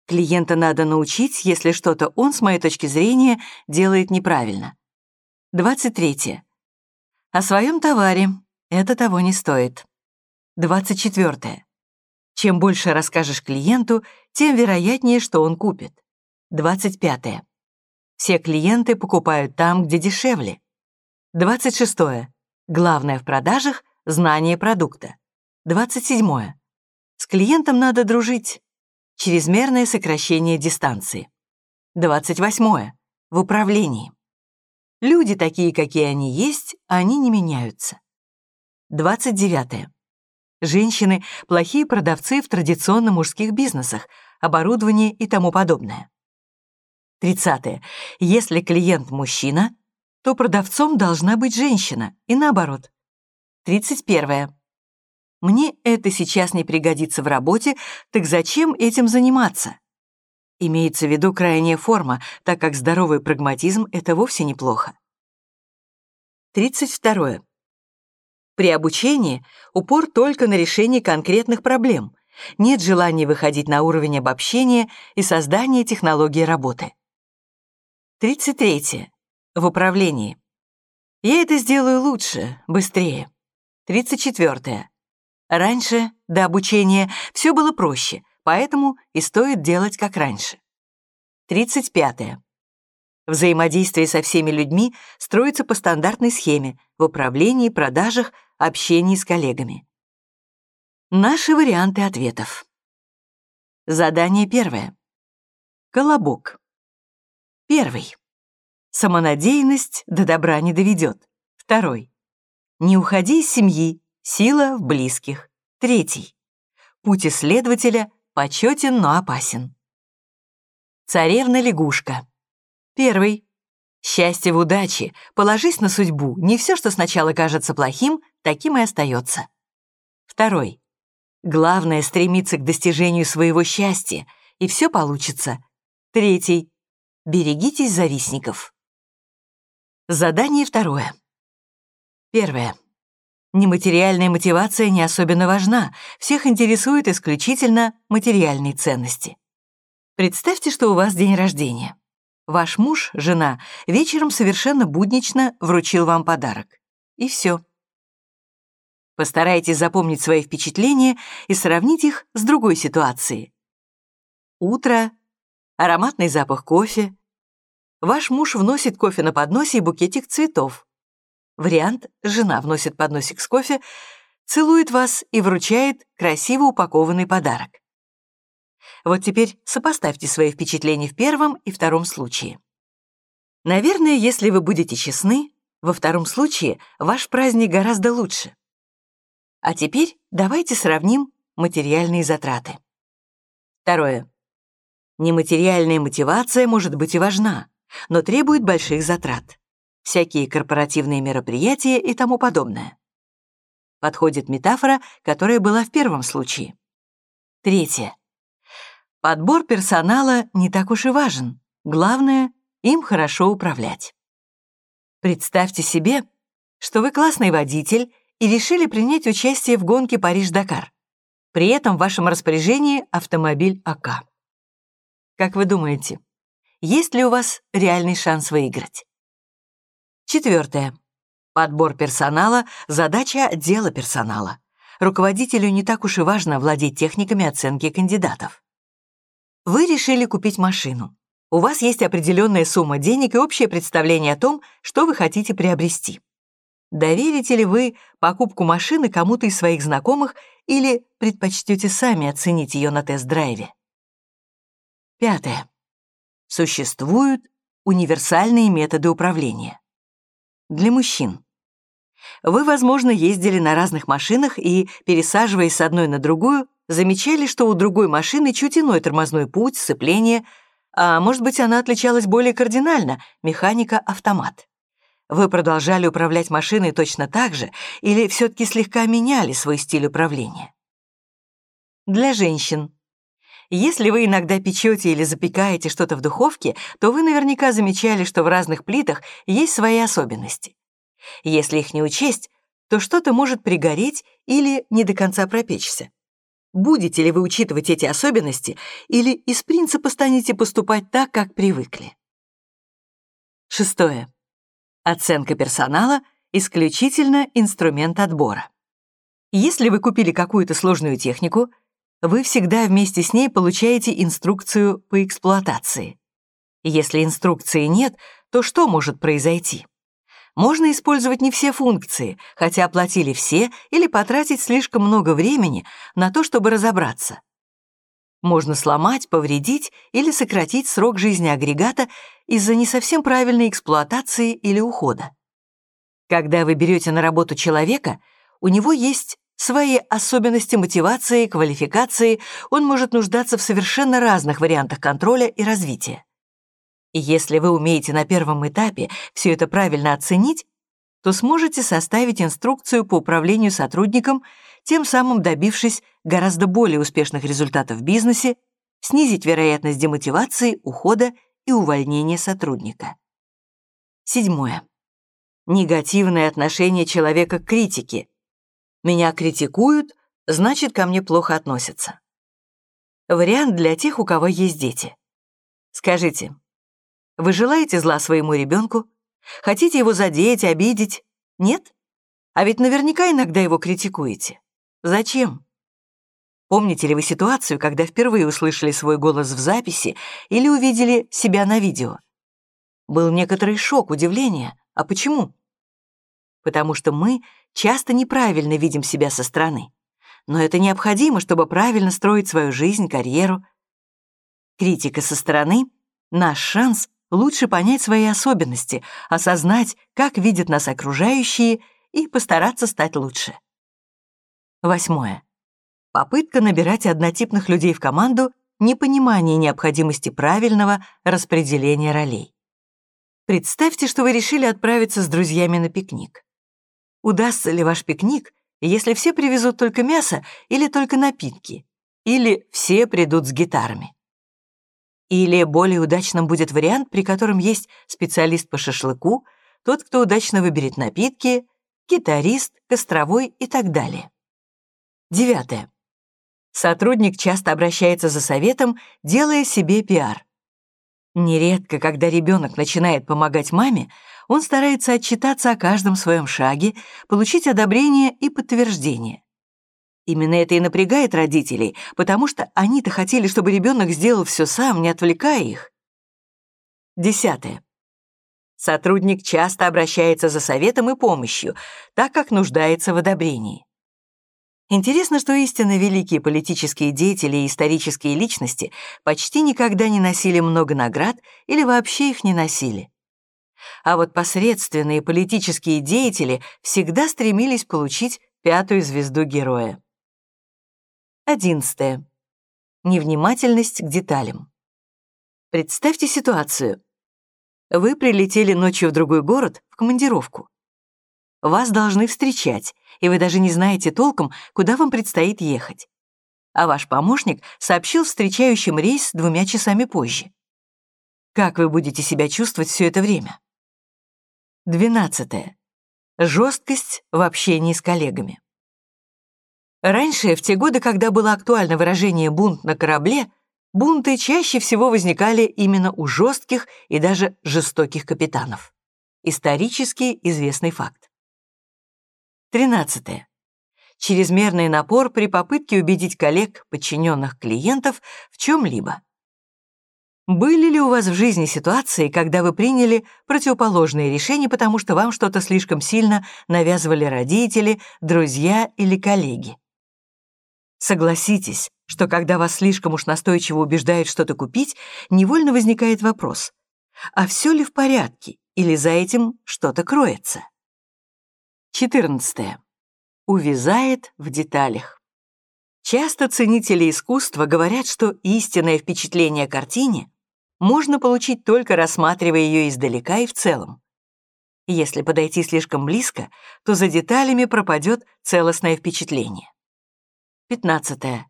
Клиента надо научить, если что-то он, с моей точки зрения, делает неправильно. 23. О своем товаре. Это того не стоит. 24. Чем больше расскажешь клиенту, тем вероятнее, что он купит. 25. Все клиенты покупают там, где дешевле. 26. Главное в продажах — знание продукта. 27. С клиентом надо дружить. Чрезмерное сокращение дистанции. 28. В управлении. Люди такие, какие они есть, они не меняются. 29. Женщины — плохие продавцы в традиционно мужских бизнесах, оборудовании и тому подобное. 30. Если клиент мужчина, то продавцом должна быть женщина, и наоборот. 31. Мне это сейчас не пригодится в работе, так зачем этим заниматься? Имеется в виду крайняя форма, так как здоровый прагматизм — это вовсе неплохо. 32. При обучении упор только на решение конкретных проблем. Нет желания выходить на уровень обобщения и создания технологии работы. 33. В управлении. Я это сделаю лучше, быстрее. 34. Раньше, до обучения, все было проще, поэтому и стоит делать как раньше. 35. Взаимодействие со всеми людьми строится по стандартной схеме в управлении, продажах, общении с коллегами. Наши варианты ответов. Задание первое. Колобок. Первый. Самонадеянность до добра не доведет. Второй. Не уходи из семьи, сила в близких. Третий. Путь исследователя почетен, но опасен. Царевна-лягушка. Первый. Счастье в удаче. Положись на судьбу. Не все, что сначала кажется плохим, таким и остается. Второй. Главное — стремиться к достижению своего счастья, и все получится. Третий. Берегитесь завистников. Задание второе. Первое. Нематериальная мотивация не особенно важна, всех интересуют исключительно материальные ценности. Представьте, что у вас день рождения. Ваш муж, жена, вечером совершенно буднично вручил вам подарок. И все. Постарайтесь запомнить свои впечатления и сравнить их с другой ситуацией. Утро, ароматный запах кофе. Ваш муж вносит кофе на подносе и букетик цветов. Вариант «жена вносит подносик с кофе», целует вас и вручает красиво упакованный подарок. Вот теперь сопоставьте свои впечатления в первом и втором случае. Наверное, если вы будете честны, во втором случае ваш праздник гораздо лучше. А теперь давайте сравним материальные затраты. Второе. Нематериальная мотивация может быть и важна, но требует больших затрат. Всякие корпоративные мероприятия и тому подобное. Подходит метафора, которая была в первом случае. Третье. Подбор персонала не так уж и важен. Главное — им хорошо управлять. Представьте себе, что вы классный водитель и решили принять участие в гонке Париж-Дакар. При этом в вашем распоряжении автомобиль АК. Как вы думаете, есть ли у вас реальный шанс выиграть? Четвертое. Подбор персонала — задача отдела персонала. Руководителю не так уж и важно владеть техниками оценки кандидатов. Вы решили купить машину. У вас есть определенная сумма денег и общее представление о том, что вы хотите приобрести. Доверите ли вы покупку машины кому-то из своих знакомых или предпочтете сами оценить ее на тест-драйве? Пятое. Существуют универсальные методы управления. Для мужчин. Вы, возможно, ездили на разных машинах и, пересаживаясь с одной на другую, замечали, что у другой машины чуть иной тормозной путь, сцепление, а может быть, она отличалась более кардинально, механика-автомат. Вы продолжали управлять машиной точно так же или все-таки слегка меняли свой стиль управления? Для женщин. Если вы иногда печете или запекаете что-то в духовке, то вы наверняка замечали, что в разных плитах есть свои особенности. Если их не учесть, то что-то может пригореть или не до конца пропечься. Будете ли вы учитывать эти особенности или из принципа станете поступать так, как привыкли? Шестое. Оценка персонала — исключительно инструмент отбора. Если вы купили какую-то сложную технику, вы всегда вместе с ней получаете инструкцию по эксплуатации. Если инструкции нет, то что может произойти? Можно использовать не все функции, хотя оплатили все, или потратить слишком много времени на то, чтобы разобраться. Можно сломать, повредить или сократить срок жизни агрегата из-за не совсем правильной эксплуатации или ухода. Когда вы берете на работу человека, у него есть свои особенности мотивации, квалификации, он может нуждаться в совершенно разных вариантах контроля и развития. И если вы умеете на первом этапе все это правильно оценить, то сможете составить инструкцию по управлению сотрудником, тем самым добившись гораздо более успешных результатов в бизнесе, снизить вероятность демотивации, ухода и увольнения сотрудника. Седьмое. Негативное отношение человека к критике Меня критикуют, значит, ко мне плохо относятся. Вариант для тех, у кого есть дети. Скажите, вы желаете зла своему ребенку? Хотите его задеть, обидеть? Нет? А ведь наверняка иногда его критикуете. Зачем? Помните ли вы ситуацию, когда впервые услышали свой голос в записи или увидели себя на видео? Был некоторый шок, удивление. А почему? Потому что мы часто неправильно видим себя со стороны. Но это необходимо, чтобы правильно строить свою жизнь, карьеру. Критика со стороны — наш шанс лучше понять свои особенности, осознать, как видят нас окружающие и постараться стать лучше. Восьмое. Попытка набирать однотипных людей в команду — непонимание необходимости правильного распределения ролей. Представьте, что вы решили отправиться с друзьями на пикник. Удастся ли ваш пикник, если все привезут только мясо или только напитки, или все придут с гитарами? Или более удачным будет вариант, при котором есть специалист по шашлыку, тот, кто удачно выберет напитки, гитарист, костровой и так далее. Девятое. Сотрудник часто обращается за советом, делая себе пиар. Нередко, когда ребенок начинает помогать маме, он старается отчитаться о каждом своем шаге, получить одобрение и подтверждение. Именно это и напрягает родителей, потому что они-то хотели, чтобы ребенок сделал все сам, не отвлекая их. Десятое. Сотрудник часто обращается за советом и помощью, так как нуждается в одобрении. Интересно, что истинно великие политические деятели и исторические личности почти никогда не носили много наград или вообще их не носили. А вот посредственные политические деятели всегда стремились получить пятую звезду героя. Одиннадцатое. Невнимательность к деталям. Представьте ситуацию. Вы прилетели ночью в другой город в командировку. Вас должны встречать, и вы даже не знаете толком, куда вам предстоит ехать. А ваш помощник сообщил встречающим рейс двумя часами позже. Как вы будете себя чувствовать все это время? Двенадцатое. Жесткость в общении с коллегами. Раньше, в те годы, когда было актуально выражение «бунт на корабле», бунты чаще всего возникали именно у жестких и даже жестоких капитанов. Исторически известный факт. 13. Чрезмерный напор при попытке убедить коллег, подчиненных клиентов в чем-либо. Были ли у вас в жизни ситуации, когда вы приняли противоположное решение, потому что вам что-то слишком сильно навязывали родители, друзья или коллеги? Согласитесь, что когда вас слишком уж настойчиво убеждают что-то купить, невольно возникает вопрос, а все ли в порядке или за этим что-то кроется? 14. Увязает в деталях. Часто ценители искусства говорят, что истинное впечатление картине можно получить только рассматривая ее издалека и в целом. Если подойти слишком близко, то за деталями пропадет целостное впечатление. 15.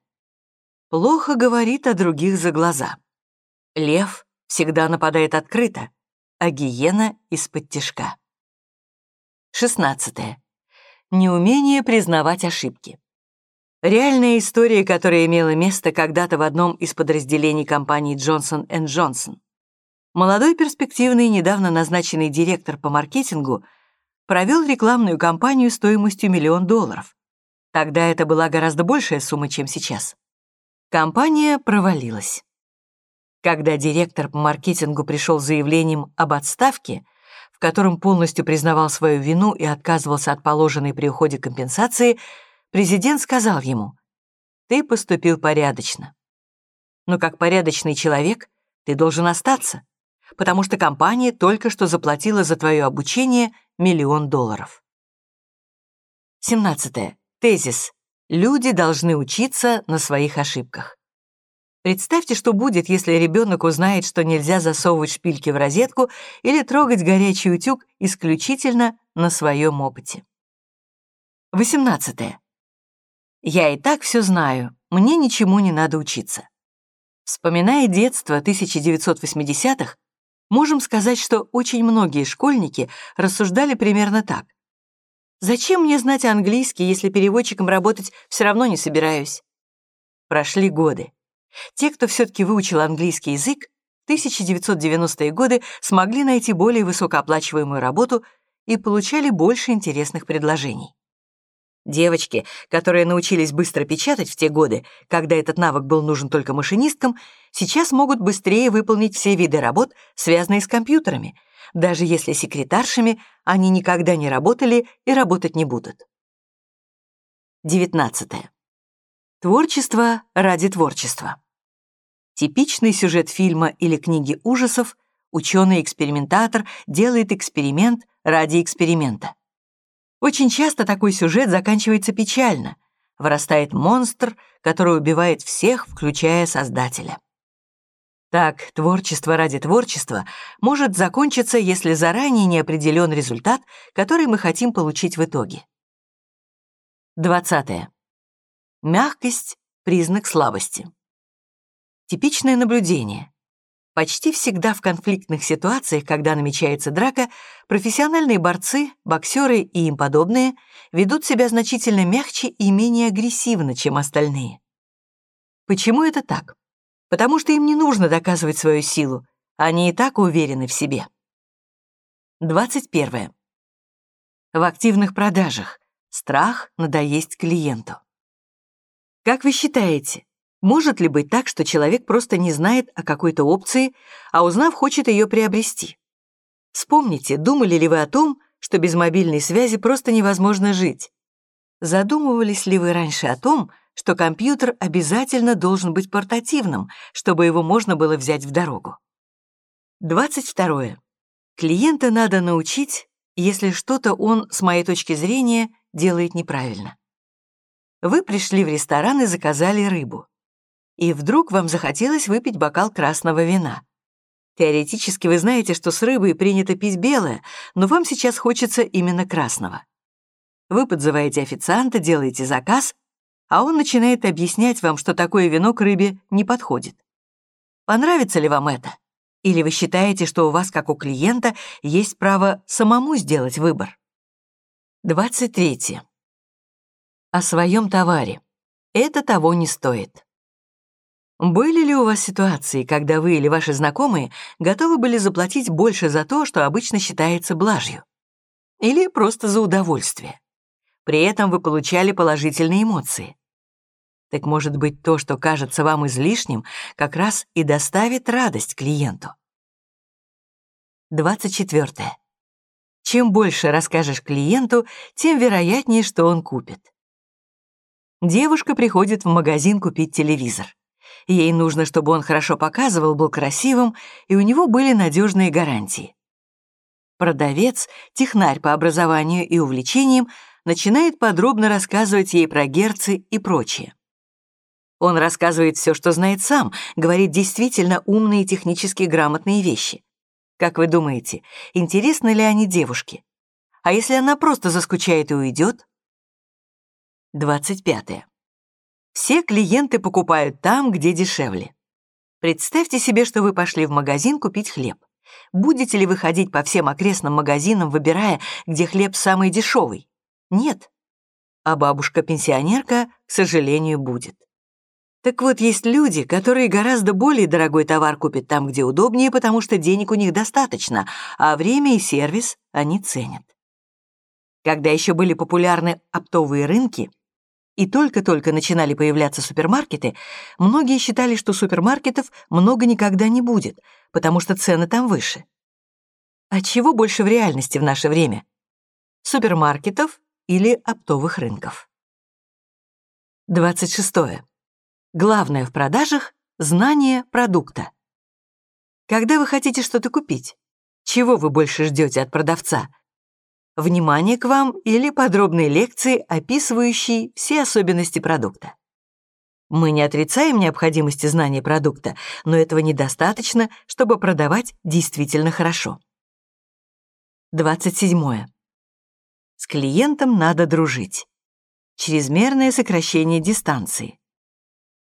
Плохо говорит о других за глаза. Лев всегда нападает открыто, а гиена — из-под тишка. 16. Неумение признавать ошибки. Реальная история, которая имела место когда-то в одном из подразделений компании Johnson Johnson. Молодой перспективный, недавно назначенный директор по маркетингу провел рекламную кампанию стоимостью миллион долларов. Тогда это была гораздо большая сумма, чем сейчас. Компания провалилась. Когда директор по маркетингу пришел с заявлением об отставке, в котором полностью признавал свою вину и отказывался от положенной при уходе компенсации, президент сказал ему, «Ты поступил порядочно. Но как порядочный человек ты должен остаться, потому что компания только что заплатила за твое обучение миллион долларов». 17. Тезис. Люди должны учиться на своих ошибках. Представьте, что будет, если ребенок узнает, что нельзя засовывать шпильки в розетку или трогать горячий утюг исключительно на своем опыте. 18. Я и так все знаю, мне ничему не надо учиться. Вспоминая детство 1980-х, можем сказать, что очень многие школьники рассуждали примерно так. Зачем мне знать английский, если переводчиком работать все равно не собираюсь? Прошли годы. Те, кто все-таки выучил английский язык, в 1990-е годы смогли найти более высокооплачиваемую работу и получали больше интересных предложений. Девочки, которые научились быстро печатать в те годы, когда этот навык был нужен только машинисткам, сейчас могут быстрее выполнить все виды работ, связанные с компьютерами, даже если секретаршами они никогда не работали и работать не будут. 19. Творчество ради творчества. Типичный сюжет фильма или книги ужасов ученый-экспериментатор делает эксперимент ради эксперимента. Очень часто такой сюжет заканчивается печально. Вырастает монстр, который убивает всех, включая создателя. Так, творчество ради творчества может закончиться, если заранее не определен результат, который мы хотим получить в итоге. 20. Мягкость — признак слабости. Типичное наблюдение. Почти всегда в конфликтных ситуациях, когда намечается драка, профессиональные борцы, боксеры и им подобные ведут себя значительно мягче и менее агрессивно, чем остальные. Почему это так? Потому что им не нужно доказывать свою силу, они и так уверены в себе. 21. В активных продажах страх надоесть клиенту. Как вы считаете, может ли быть так, что человек просто не знает о какой-то опции, а узнав, хочет ее приобрести? Вспомните, думали ли вы о том, что без мобильной связи просто невозможно жить? Задумывались ли вы раньше о том, что компьютер обязательно должен быть портативным, чтобы его можно было взять в дорогу? 22. Клиента надо научить, если что-то он, с моей точки зрения, делает неправильно. Вы пришли в ресторан и заказали рыбу и вдруг вам захотелось выпить бокал красного вина. Теоретически вы знаете, что с рыбой принято пить белое, но вам сейчас хочется именно красного. Вы подзываете официанта, делаете заказ, а он начинает объяснять вам, что такое вино к рыбе не подходит. Понравится ли вам это? Или вы считаете, что у вас, как у клиента, есть право самому сделать выбор? 23. О своем товаре. Это того не стоит. Были ли у вас ситуации, когда вы или ваши знакомые готовы были заплатить больше за то, что обычно считается блажью? Или просто за удовольствие? При этом вы получали положительные эмоции. Так может быть, то, что кажется вам излишним, как раз и доставит радость клиенту. 24. Чем больше расскажешь клиенту, тем вероятнее, что он купит. Девушка приходит в магазин купить телевизор. Ей нужно, чтобы он хорошо показывал, был красивым, и у него были надежные гарантии. Продавец, технарь по образованию и увлечениям, начинает подробно рассказывать ей про герцы и прочее. Он рассказывает все, что знает сам, говорит действительно умные и технически грамотные вещи. Как вы думаете, интересны ли они девушке? А если она просто заскучает и уйдет? 25. Все клиенты покупают там, где дешевле. Представьте себе, что вы пошли в магазин купить хлеб. Будете ли вы ходить по всем окрестным магазинам, выбирая, где хлеб самый дешевый? Нет. А бабушка-пенсионерка, к сожалению, будет. Так вот, есть люди, которые гораздо более дорогой товар купят там, где удобнее, потому что денег у них достаточно, а время и сервис они ценят. Когда еще были популярны оптовые рынки, и только-только начинали появляться супермаркеты, многие считали, что супермаркетов много никогда не будет, потому что цены там выше. А чего больше в реальности в наше время? Супермаркетов или оптовых рынков? 26. Главное в продажах — знание продукта. Когда вы хотите что-то купить, чего вы больше ждете от продавца? Внимание к вам или подробные лекции, описывающие все особенности продукта. Мы не отрицаем необходимости знания продукта, но этого недостаточно, чтобы продавать действительно хорошо. 27. С клиентом надо дружить. Чрезмерное сокращение дистанции.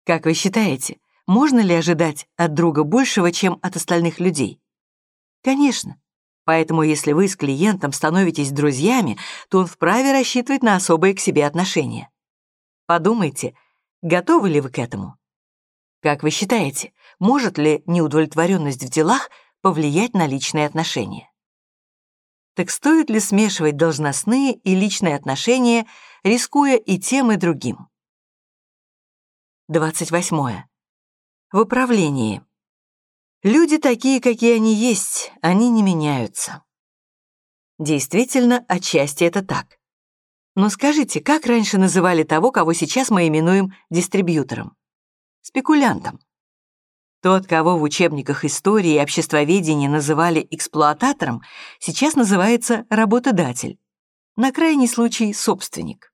Как вы считаете, можно ли ожидать от друга большего, чем от остальных людей? Конечно. Поэтому если вы с клиентом становитесь друзьями, то он вправе рассчитывать на особые к себе отношения. Подумайте, готовы ли вы к этому? Как вы считаете, может ли неудовлетворенность в делах повлиять на личные отношения? Так стоит ли смешивать должностные и личные отношения, рискуя и тем, и другим? 28. В управлении. Люди такие, какие они есть, они не меняются. Действительно, отчасти это так. Но скажите, как раньше называли того, кого сейчас мы именуем дистрибьютором? Спекулянтом. Тот, кого в учебниках истории и обществоведения называли эксплуататором, сейчас называется работодатель. На крайний случай собственник.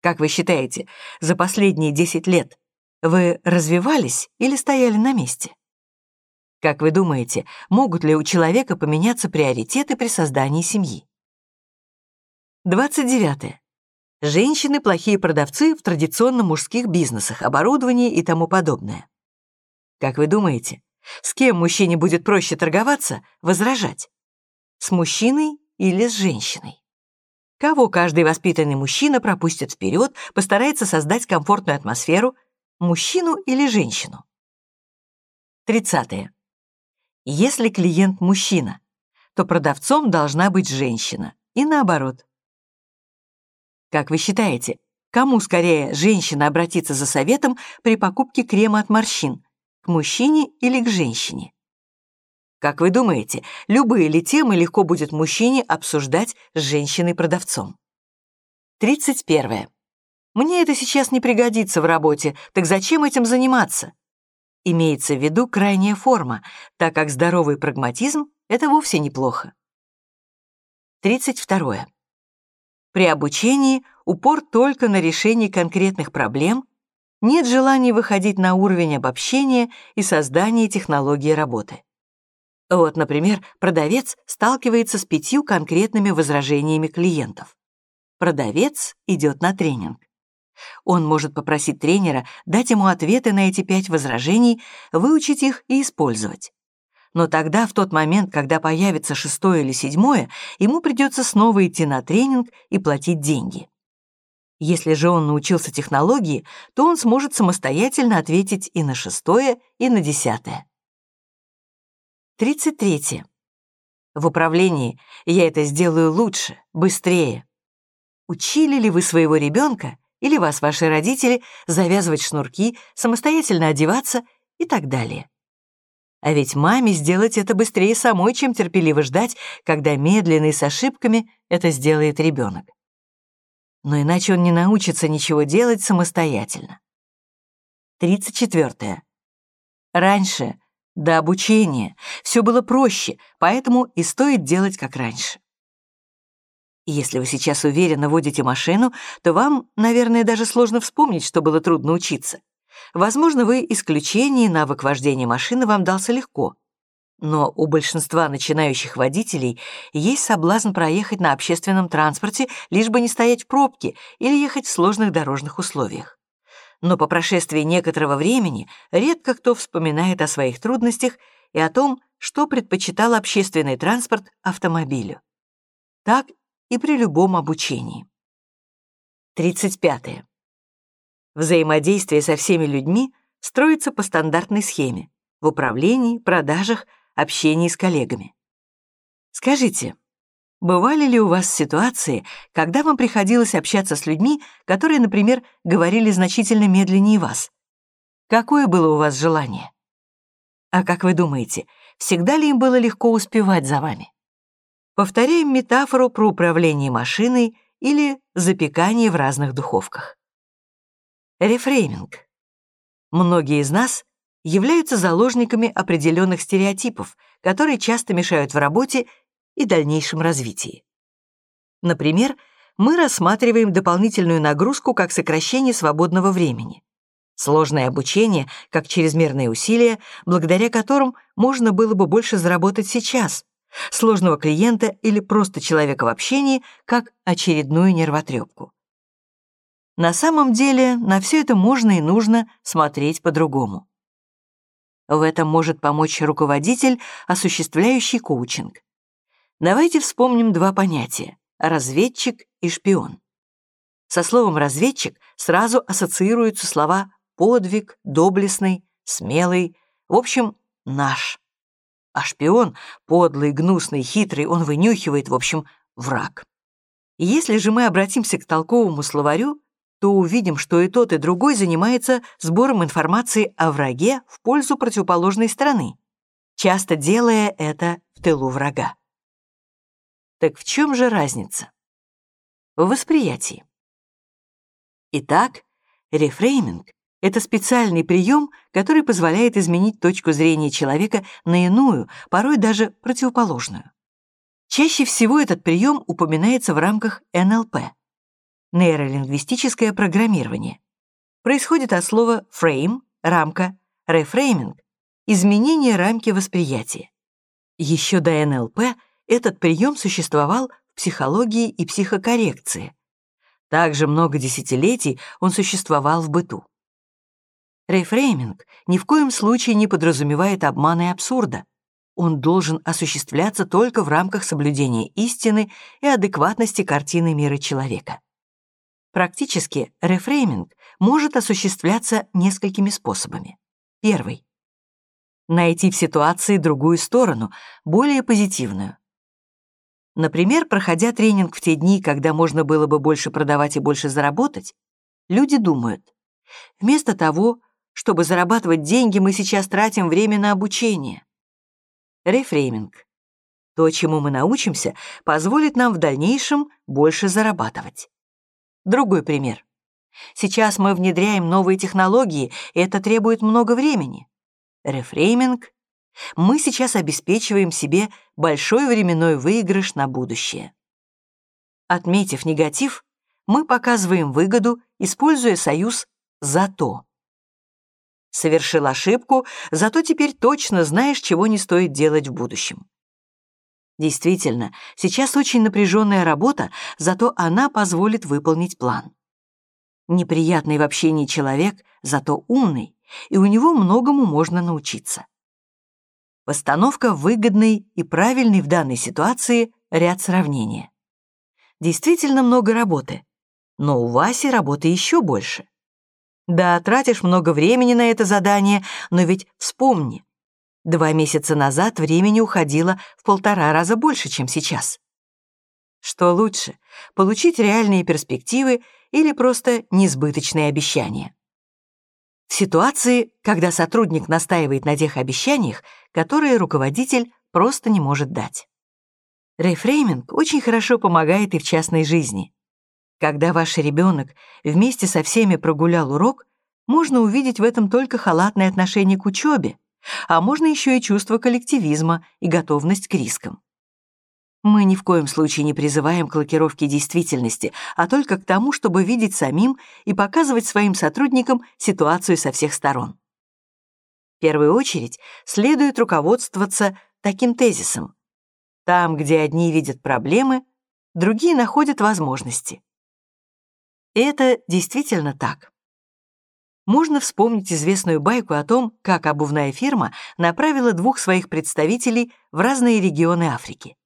Как вы считаете, за последние 10 лет вы развивались или стояли на месте? Как вы думаете, могут ли у человека поменяться приоритеты при создании семьи? 29. Женщины – плохие продавцы в традиционно мужских бизнесах, оборудовании и тому подобное. Как вы думаете, с кем мужчине будет проще торговаться, возражать? С мужчиной или с женщиной? Кого каждый воспитанный мужчина пропустит вперед, постарается создать комфортную атмосферу, мужчину или женщину? 30. Если клиент мужчина, то продавцом должна быть женщина, и наоборот. Как вы считаете, кому скорее женщина обратится за советом при покупке крема от морщин, к мужчине или к женщине? Как вы думаете, любые ли темы легко будет мужчине обсуждать с женщиной-продавцом? 31. Мне это сейчас не пригодится в работе, так зачем этим заниматься? Имеется в виду крайняя форма, так как здоровый прагматизм — это вовсе неплохо. 32. При обучении упор только на решение конкретных проблем, нет желания выходить на уровень обобщения и создания технологии работы. Вот, например, продавец сталкивается с пятью конкретными возражениями клиентов. Продавец идет на тренинг. Он может попросить тренера дать ему ответы на эти пять возражений, выучить их и использовать. Но тогда, в тот момент, когда появится шестое или седьмое, ему придется снова идти на тренинг и платить деньги. Если же он научился технологии, то он сможет самостоятельно ответить и на шестое, и на десятое. 33. В управлении я это сделаю лучше, быстрее. Учили ли вы своего ребенка или вас ваши родители завязывать шнурки, самостоятельно одеваться и так далее. А ведь маме сделать это быстрее самой, чем терпеливо ждать, когда медленно и с ошибками это сделает ребенок. Но иначе он не научится ничего делать самостоятельно. 34. Раньше, до обучения, все было проще, поэтому и стоит делать как раньше. Если вы сейчас уверенно водите машину, то вам, наверное, даже сложно вспомнить, что было трудно учиться. Возможно, вы исключение, навык вождения машины вам дался легко. Но у большинства начинающих водителей есть соблазн проехать на общественном транспорте, лишь бы не стоять в пробке или ехать в сложных дорожных условиях. Но по прошествии некоторого времени редко кто вспоминает о своих трудностях и о том, что предпочитал общественный транспорт автомобилю. Так и при любом обучении. 35. Взаимодействие со всеми людьми строится по стандартной схеме в управлении, продажах, общении с коллегами. Скажите, бывали ли у вас ситуации, когда вам приходилось общаться с людьми, которые, например, говорили значительно медленнее вас? Какое было у вас желание? А как вы думаете, всегда ли им было легко успевать за вами? Повторяем метафору про управление машиной или запекание в разных духовках. Рефрейминг. Многие из нас являются заложниками определенных стереотипов, которые часто мешают в работе и дальнейшем развитии. Например, мы рассматриваем дополнительную нагрузку как сокращение свободного времени, сложное обучение как чрезмерные усилия, благодаря которым можно было бы больше заработать сейчас, сложного клиента или просто человека в общении как очередную нервотрепку. На самом деле на все это можно и нужно смотреть по-другому. В этом может помочь руководитель, осуществляющий коучинг. Давайте вспомним два понятия — разведчик и шпион. Со словом «разведчик» сразу ассоциируются слова «подвиг», «доблестный», «смелый», в общем, «наш». А шпион, подлый, гнусный, хитрый, он вынюхивает, в общем, враг. Если же мы обратимся к толковому словарю, то увидим, что и тот, и другой занимается сбором информации о враге в пользу противоположной стороны, часто делая это в тылу врага. Так в чем же разница? В восприятии. Итак, рефрейминг — это специальный прием, который позволяет изменить точку зрения человека на иную, порой даже противоположную. Чаще всего этот прием упоминается в рамках НЛП — нейролингвистическое программирование. Происходит от слова «frame» — рамка, «reframing» — изменение рамки восприятия. Еще до НЛП этот прием существовал в психологии и психокоррекции, также много десятилетий он существовал в быту. Рефрейминг ни в коем случае не подразумевает обмана и абсурда. Он должен осуществляться только в рамках соблюдения истины и адекватности картины мира человека. Практически рефрейминг может осуществляться несколькими способами. Первый. Найти в ситуации другую сторону, более позитивную. Например, проходя тренинг в те дни, когда можно было бы больше продавать и больше заработать, люди думают, вместо того, чтобы зарабатывать деньги, мы сейчас тратим время на обучение. Рефрейминг. То, чему мы научимся, позволит нам в дальнейшем больше зарабатывать. Другой пример. Сейчас мы внедряем новые технологии, и это требует много времени. Рефрейминг мы сейчас обеспечиваем себе большой временной выигрыш на будущее. Отметив негатив, мы показываем выгоду, используя союз «зато». Совершил ошибку, зато теперь точно знаешь, чего не стоит делать в будущем. Действительно, сейчас очень напряженная работа, зато она позволит выполнить план. Неприятный в общении человек, зато умный, и у него многому можно научиться. Постановка выгодной и правильной в данной ситуации ряд сравнения. Действительно много работы, но у Васи работы еще больше. Да, тратишь много времени на это задание, но ведь вспомни, два месяца назад времени уходило в полтора раза больше, чем сейчас. Что лучше, получить реальные перспективы или просто несбыточные обещания? В ситуации, когда сотрудник настаивает на тех обещаниях, которые руководитель просто не может дать. Рефрейминг очень хорошо помогает и в частной жизни. Когда ваш ребенок вместе со всеми прогулял урок, можно увидеть в этом только халатное отношение к учебе, а можно еще и чувство коллективизма и готовность к рискам. Мы ни в коем случае не призываем к лакировке действительности, а только к тому, чтобы видеть самим и показывать своим сотрудникам ситуацию со всех сторон. В первую очередь следует руководствоваться таким тезисом. Там, где одни видят проблемы, другие находят возможности. И это действительно так. Можно вспомнить известную байку о том, как обувная фирма направила двух своих представителей в разные регионы Африки.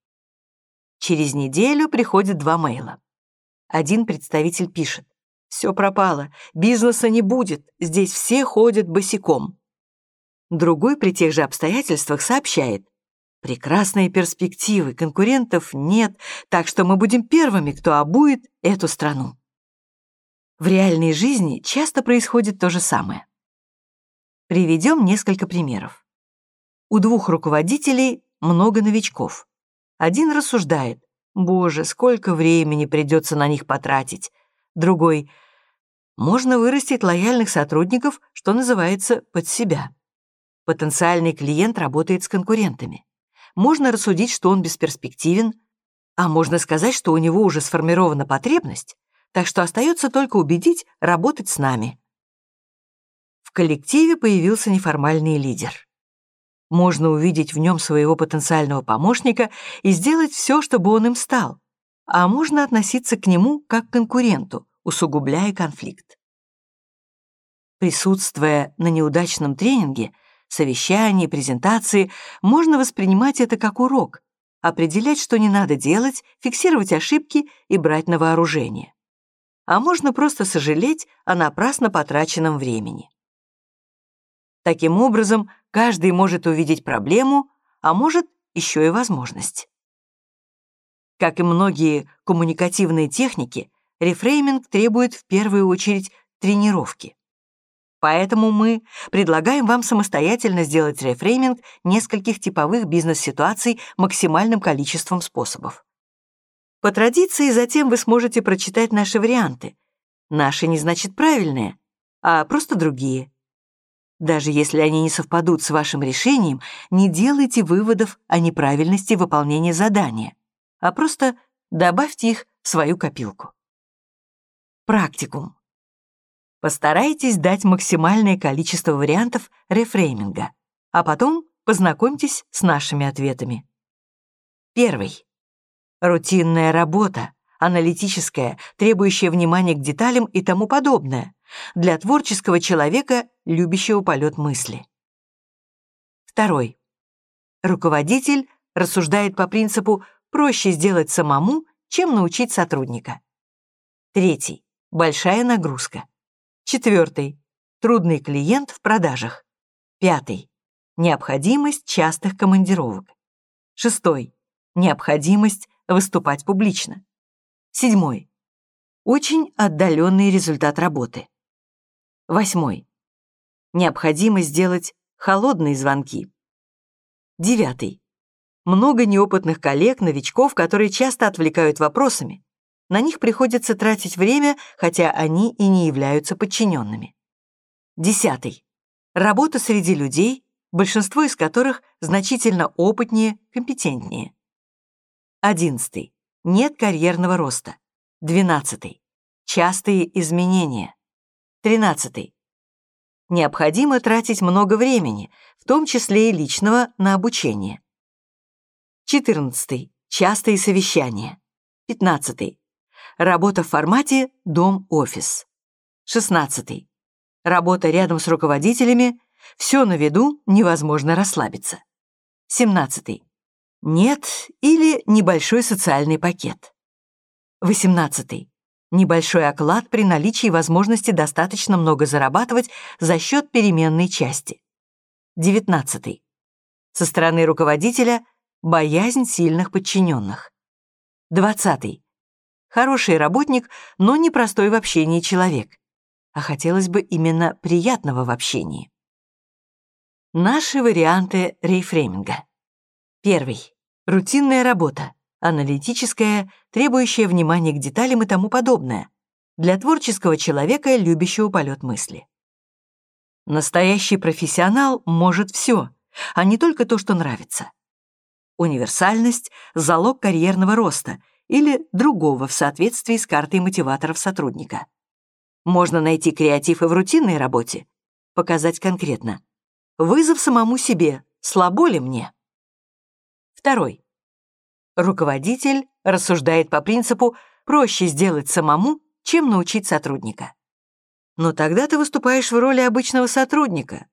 Через неделю приходят два мейла. Один представитель пишет. «Все пропало, бизнеса не будет, здесь все ходят босиком». Другой при тех же обстоятельствах сообщает. «Прекрасные перспективы, конкурентов нет, так что мы будем первыми, кто обует эту страну». В реальной жизни часто происходит то же самое. Приведем несколько примеров. У двух руководителей много новичков. Один рассуждает, «Боже, сколько времени придется на них потратить». Другой, «Можно вырастить лояльных сотрудников, что называется, под себя». Потенциальный клиент работает с конкурентами. Можно рассудить, что он бесперспективен, а можно сказать, что у него уже сформирована потребность, так что остается только убедить работать с нами. В коллективе появился неформальный лидер. Можно увидеть в нем своего потенциального помощника и сделать все, чтобы он им стал. А можно относиться к нему как к конкуренту, усугубляя конфликт. Присутствуя на неудачном тренинге, совещании, презентации, можно воспринимать это как урок, определять, что не надо делать, фиксировать ошибки и брать на вооружение. А можно просто сожалеть о напрасно потраченном времени. Таким образом, каждый может увидеть проблему, а может еще и возможность. Как и многие коммуникативные техники, рефрейминг требует в первую очередь тренировки. Поэтому мы предлагаем вам самостоятельно сделать рефрейминг нескольких типовых бизнес-ситуаций максимальным количеством способов. По традиции затем вы сможете прочитать наши варианты. Наши не значит правильные, а просто другие. Даже если они не совпадут с вашим решением, не делайте выводов о неправильности выполнения задания, а просто добавьте их в свою копилку. Практикум. Постарайтесь дать максимальное количество вариантов рефрейминга, а потом познакомьтесь с нашими ответами. Первый. Рутинная работа, аналитическая, требующая внимания к деталям и тому подобное, для творческого человека, любящего полет мысли. Второй. Руководитель рассуждает по принципу «проще сделать самому, чем научить сотрудника». Третий. Большая нагрузка. Четвертый. Трудный клиент в продажах. Пятый. Необходимость частых командировок. Шестой. Необходимость выступать публично. Седьмой. Очень отдаленный результат работы. Восьмой. Необходимость сделать холодные звонки. Девятый. Много неопытных коллег, новичков, которые часто отвлекают вопросами, на них приходится тратить время, хотя они и не являются подчиненными. Десятый. Работа среди людей, большинство из которых значительно опытнее, компетентнее. Одиннадцатый. Нет карьерного роста. Двенадцатый. Частые изменения. Тринадцатый. Необходимо тратить много времени, в том числе и личного, на обучение. Четырнадцатый. Частые совещания. Пятнадцатый. Работа в формате дом-офис. 16. Работа рядом с руководителями. Все на виду, невозможно расслабиться. 17. Нет или небольшой социальный пакет. 18. Небольшой оклад при наличии возможности достаточно много зарабатывать за счет переменной части. 19. Со стороны руководителя боязнь сильных подчиненных. 20. Хороший работник, но непростой в общении человек. А хотелось бы именно приятного в общении. Наши варианты рейфрейминга. Первый. Рутинная работа. Аналитическая, требующая внимания к деталям и тому подобное. Для творческого человека, любящего полет мысли. Настоящий профессионал может все, а не только то, что нравится. Универсальность — залог карьерного роста — или другого в соответствии с картой мотиваторов сотрудника. Можно найти креатив и в рутинной работе, показать конкретно. Вызов самому себе, слабо ли мне? Второй. Руководитель рассуждает по принципу «проще сделать самому, чем научить сотрудника». Но тогда ты выступаешь в роли обычного сотрудника.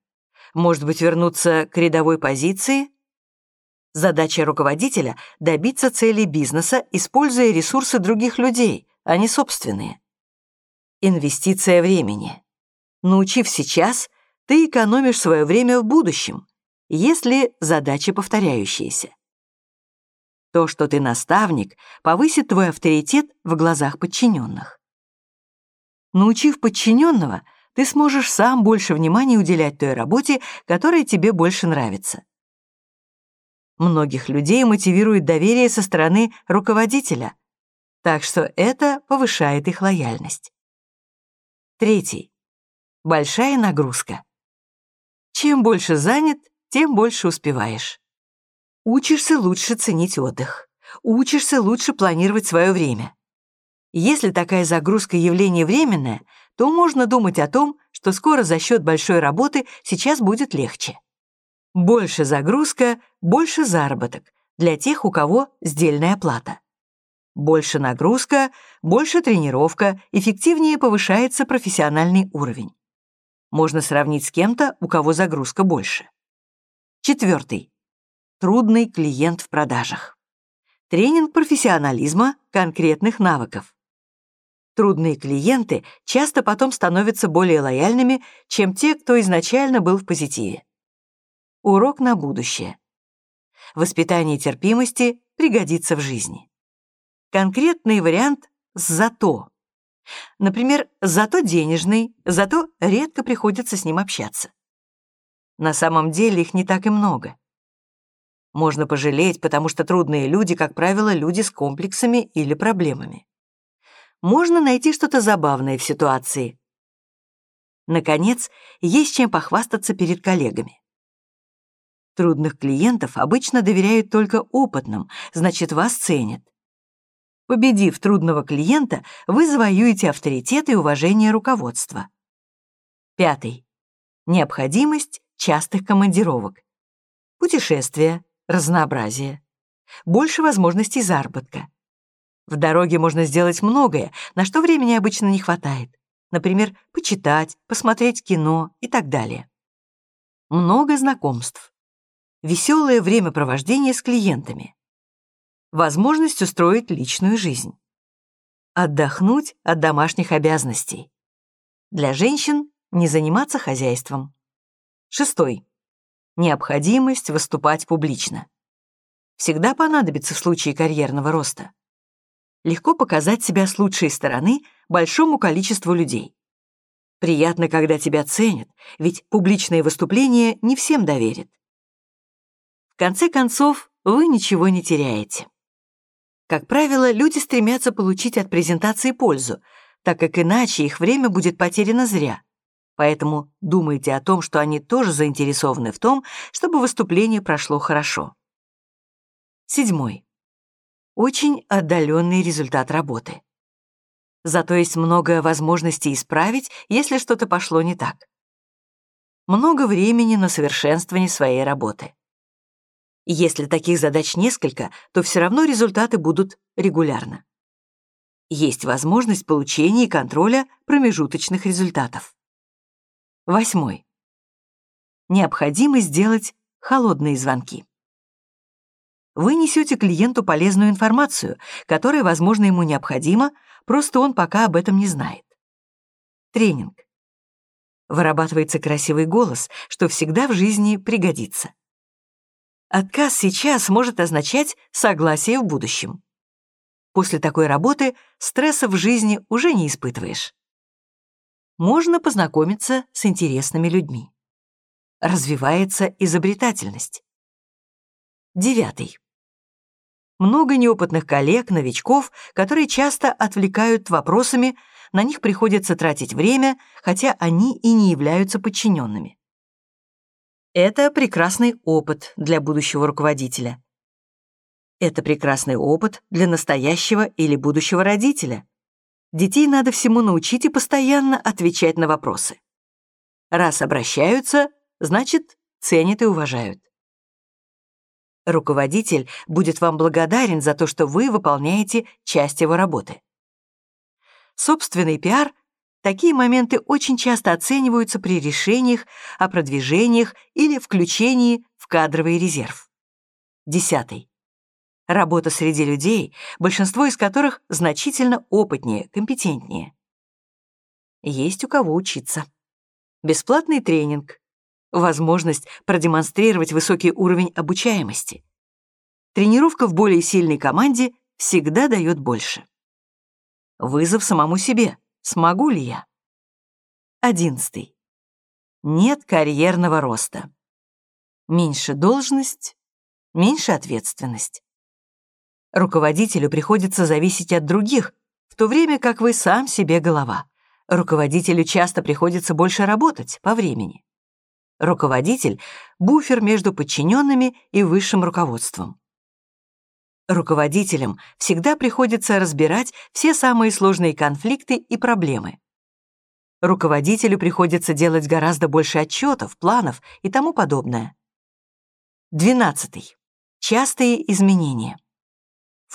Может быть, вернуться к рядовой позиции Задача руководителя — добиться целей бизнеса, используя ресурсы других людей, а не собственные. Инвестиция времени. Научив сейчас, ты экономишь свое время в будущем, если задачи повторяющиеся. То, что ты наставник, повысит твой авторитет в глазах подчиненных. Научив подчиненного, ты сможешь сам больше внимания уделять той работе, которая тебе больше нравится. Многих людей мотивирует доверие со стороны руководителя, так что это повышает их лояльность. Третий. Большая нагрузка. Чем больше занят, тем больше успеваешь. Учишься лучше ценить отдых. Учишься лучше планировать свое время. Если такая загрузка явление временное, то можно думать о том, что скоро за счет большой работы сейчас будет легче. Больше загрузка, больше заработок для тех, у кого сдельная плата. Больше нагрузка, больше тренировка, эффективнее повышается профессиональный уровень. Можно сравнить с кем-то, у кого загрузка больше. Четвертый. Трудный клиент в продажах. Тренинг профессионализма конкретных навыков. Трудные клиенты часто потом становятся более лояльными, чем те, кто изначально был в позитиве. Урок на будущее. Воспитание терпимости пригодится в жизни. Конкретный вариант «зато». Например, «зато денежный», «зато редко приходится с ним общаться». На самом деле их не так и много. Можно пожалеть, потому что трудные люди, как правило, люди с комплексами или проблемами. Можно найти что-то забавное в ситуации. Наконец, есть чем похвастаться перед коллегами. Трудных клиентов обычно доверяют только опытным, значит, вас ценят. Победив трудного клиента, вы завоюете авторитет и уважение руководства. Пятый. Необходимость частых командировок. Путешествия, разнообразие, больше возможностей заработка. В дороге можно сделать многое, на что времени обычно не хватает. Например, почитать, посмотреть кино и так далее. Много знакомств. Веселое времяпровождение с клиентами. Возможность устроить личную жизнь. Отдохнуть от домашних обязанностей. Для женщин не заниматься хозяйством. Шестой необходимость выступать публично. Всегда понадобится в случае карьерного роста. Легко показать себя с лучшей стороны большому количеству людей. Приятно, когда тебя ценят, ведь публичные выступления не всем доверят. В конце концов, вы ничего не теряете. Как правило, люди стремятся получить от презентации пользу, так как иначе их время будет потеряно зря. Поэтому думайте о том, что они тоже заинтересованы в том, чтобы выступление прошло хорошо. Седьмой. Очень отдаленный результат работы. Зато есть много возможностей исправить, если что-то пошло не так. Много времени на совершенствование своей работы. Если таких задач несколько, то все равно результаты будут регулярно. Есть возможность получения и контроля промежуточных результатов. Восьмой. Необходимо сделать холодные звонки. Вы несете клиенту полезную информацию, которая, возможно, ему необходима, просто он пока об этом не знает. Тренинг. Вырабатывается красивый голос, что всегда в жизни пригодится. Отказ сейчас может означать согласие в будущем. После такой работы стресса в жизни уже не испытываешь можно познакомиться с интересными людьми. Развивается изобретательность. Девятый. Много неопытных коллег, новичков, которые часто отвлекают вопросами, на них приходится тратить время, хотя они и не являются подчиненными. Это прекрасный опыт для будущего руководителя. Это прекрасный опыт для настоящего или будущего родителя, Детей надо всему научить и постоянно отвечать на вопросы. Раз обращаются, значит, ценят и уважают. Руководитель будет вам благодарен за то, что вы выполняете часть его работы. Собственный пиар — такие моменты очень часто оцениваются при решениях о продвижениях или включении в кадровый резерв. Десятый. Работа среди людей, большинство из которых значительно опытнее, компетентнее. Есть у кого учиться. Бесплатный тренинг. Возможность продемонстрировать высокий уровень обучаемости. Тренировка в более сильной команде всегда дает больше. Вызов самому себе. Смогу ли я? Одиннадцатый. Нет карьерного роста. Меньше должность, меньше ответственность. Руководителю приходится зависеть от других, в то время как вы сам себе голова. Руководителю часто приходится больше работать по времени. Руководитель — буфер между подчиненными и высшим руководством. Руководителям всегда приходится разбирать все самые сложные конфликты и проблемы. Руководителю приходится делать гораздо больше отчетов, планов и тому подобное. 12. Частые изменения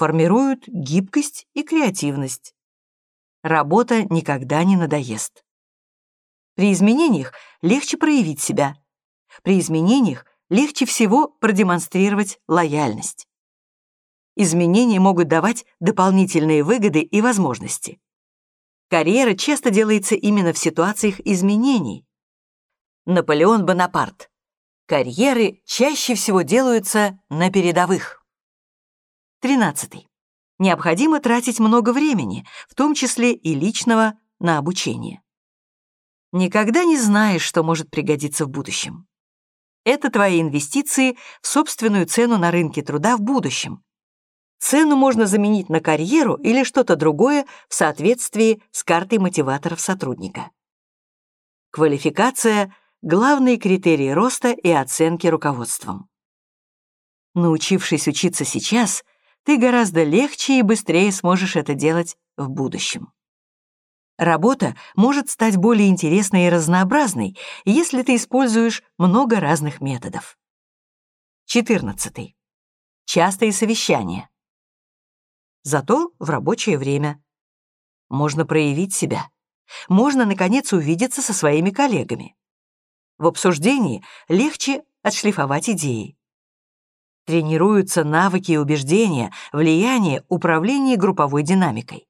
формируют гибкость и креативность. Работа никогда не надоест. При изменениях легче проявить себя. При изменениях легче всего продемонстрировать лояльность. изменения могут давать дополнительные выгоды и возможности. Карьера часто делается именно в ситуациях изменений. Наполеон Бонапарт. Карьеры чаще всего делаются на передовых. 13. Необходимо тратить много времени, в том числе и личного, на обучение. Никогда не знаешь, что может пригодиться в будущем. Это твои инвестиции в собственную цену на рынке труда в будущем. Цену можно заменить на карьеру или что-то другое в соответствии с картой мотиваторов сотрудника. Квалификация — главные критерии роста и оценки руководством. Научившись учиться сейчас, ты гораздо легче и быстрее сможешь это делать в будущем. Работа может стать более интересной и разнообразной, если ты используешь много разных методов. 14. Частые совещания. Зато в рабочее время. Можно проявить себя. Можно, наконец, увидеться со своими коллегами. В обсуждении легче отшлифовать идеи. Тренируются навыки и убеждения, влияние, управление групповой динамикой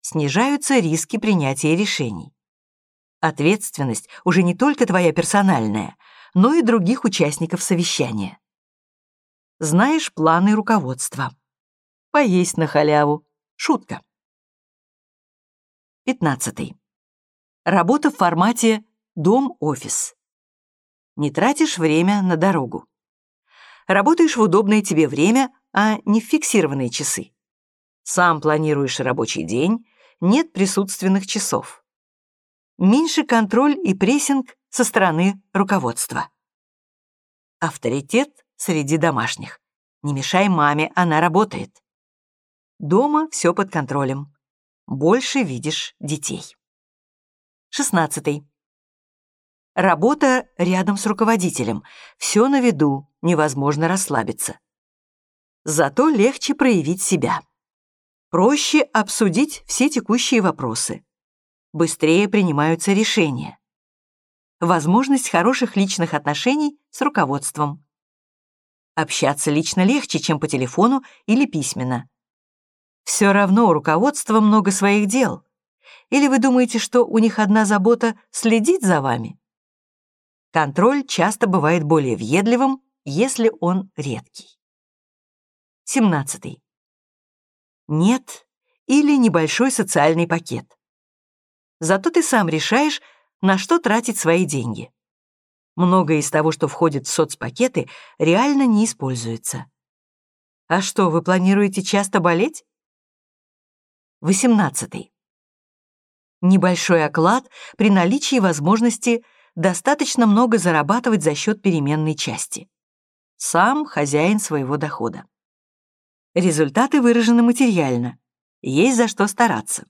снижаются риски принятия решений. Ответственность уже не только твоя персональная, но и других участников совещания. Знаешь планы руководства. Поесть на халяву. Шутка. 15. Работа в формате дом-офис. Не тратишь время на дорогу. Работаешь в удобное тебе время, а не в фиксированные часы. Сам планируешь рабочий день, нет присутственных часов. Меньше контроль и прессинг со стороны руководства. Авторитет среди домашних. Не мешай маме, она работает. Дома все под контролем. Больше видишь детей. 16. Работа рядом с руководителем. Все на виду, невозможно расслабиться. Зато легче проявить себя. Проще обсудить все текущие вопросы. Быстрее принимаются решения. Возможность хороших личных отношений с руководством. Общаться лично легче, чем по телефону или письменно. Все равно у руководства много своих дел. Или вы думаете, что у них одна забота — следить за вами? Контроль часто бывает более въедливым, если он редкий. 17 нет или небольшой социальный пакет. Зато ты сам решаешь, на что тратить свои деньги. Многое из того, что входит в соцпакеты, реально не используется. А что, вы планируете часто болеть? 18. Небольшой оклад при наличии возможности достаточно много зарабатывать за счет переменной части. Сам хозяин своего дохода. Результаты выражены материально. Есть за что стараться.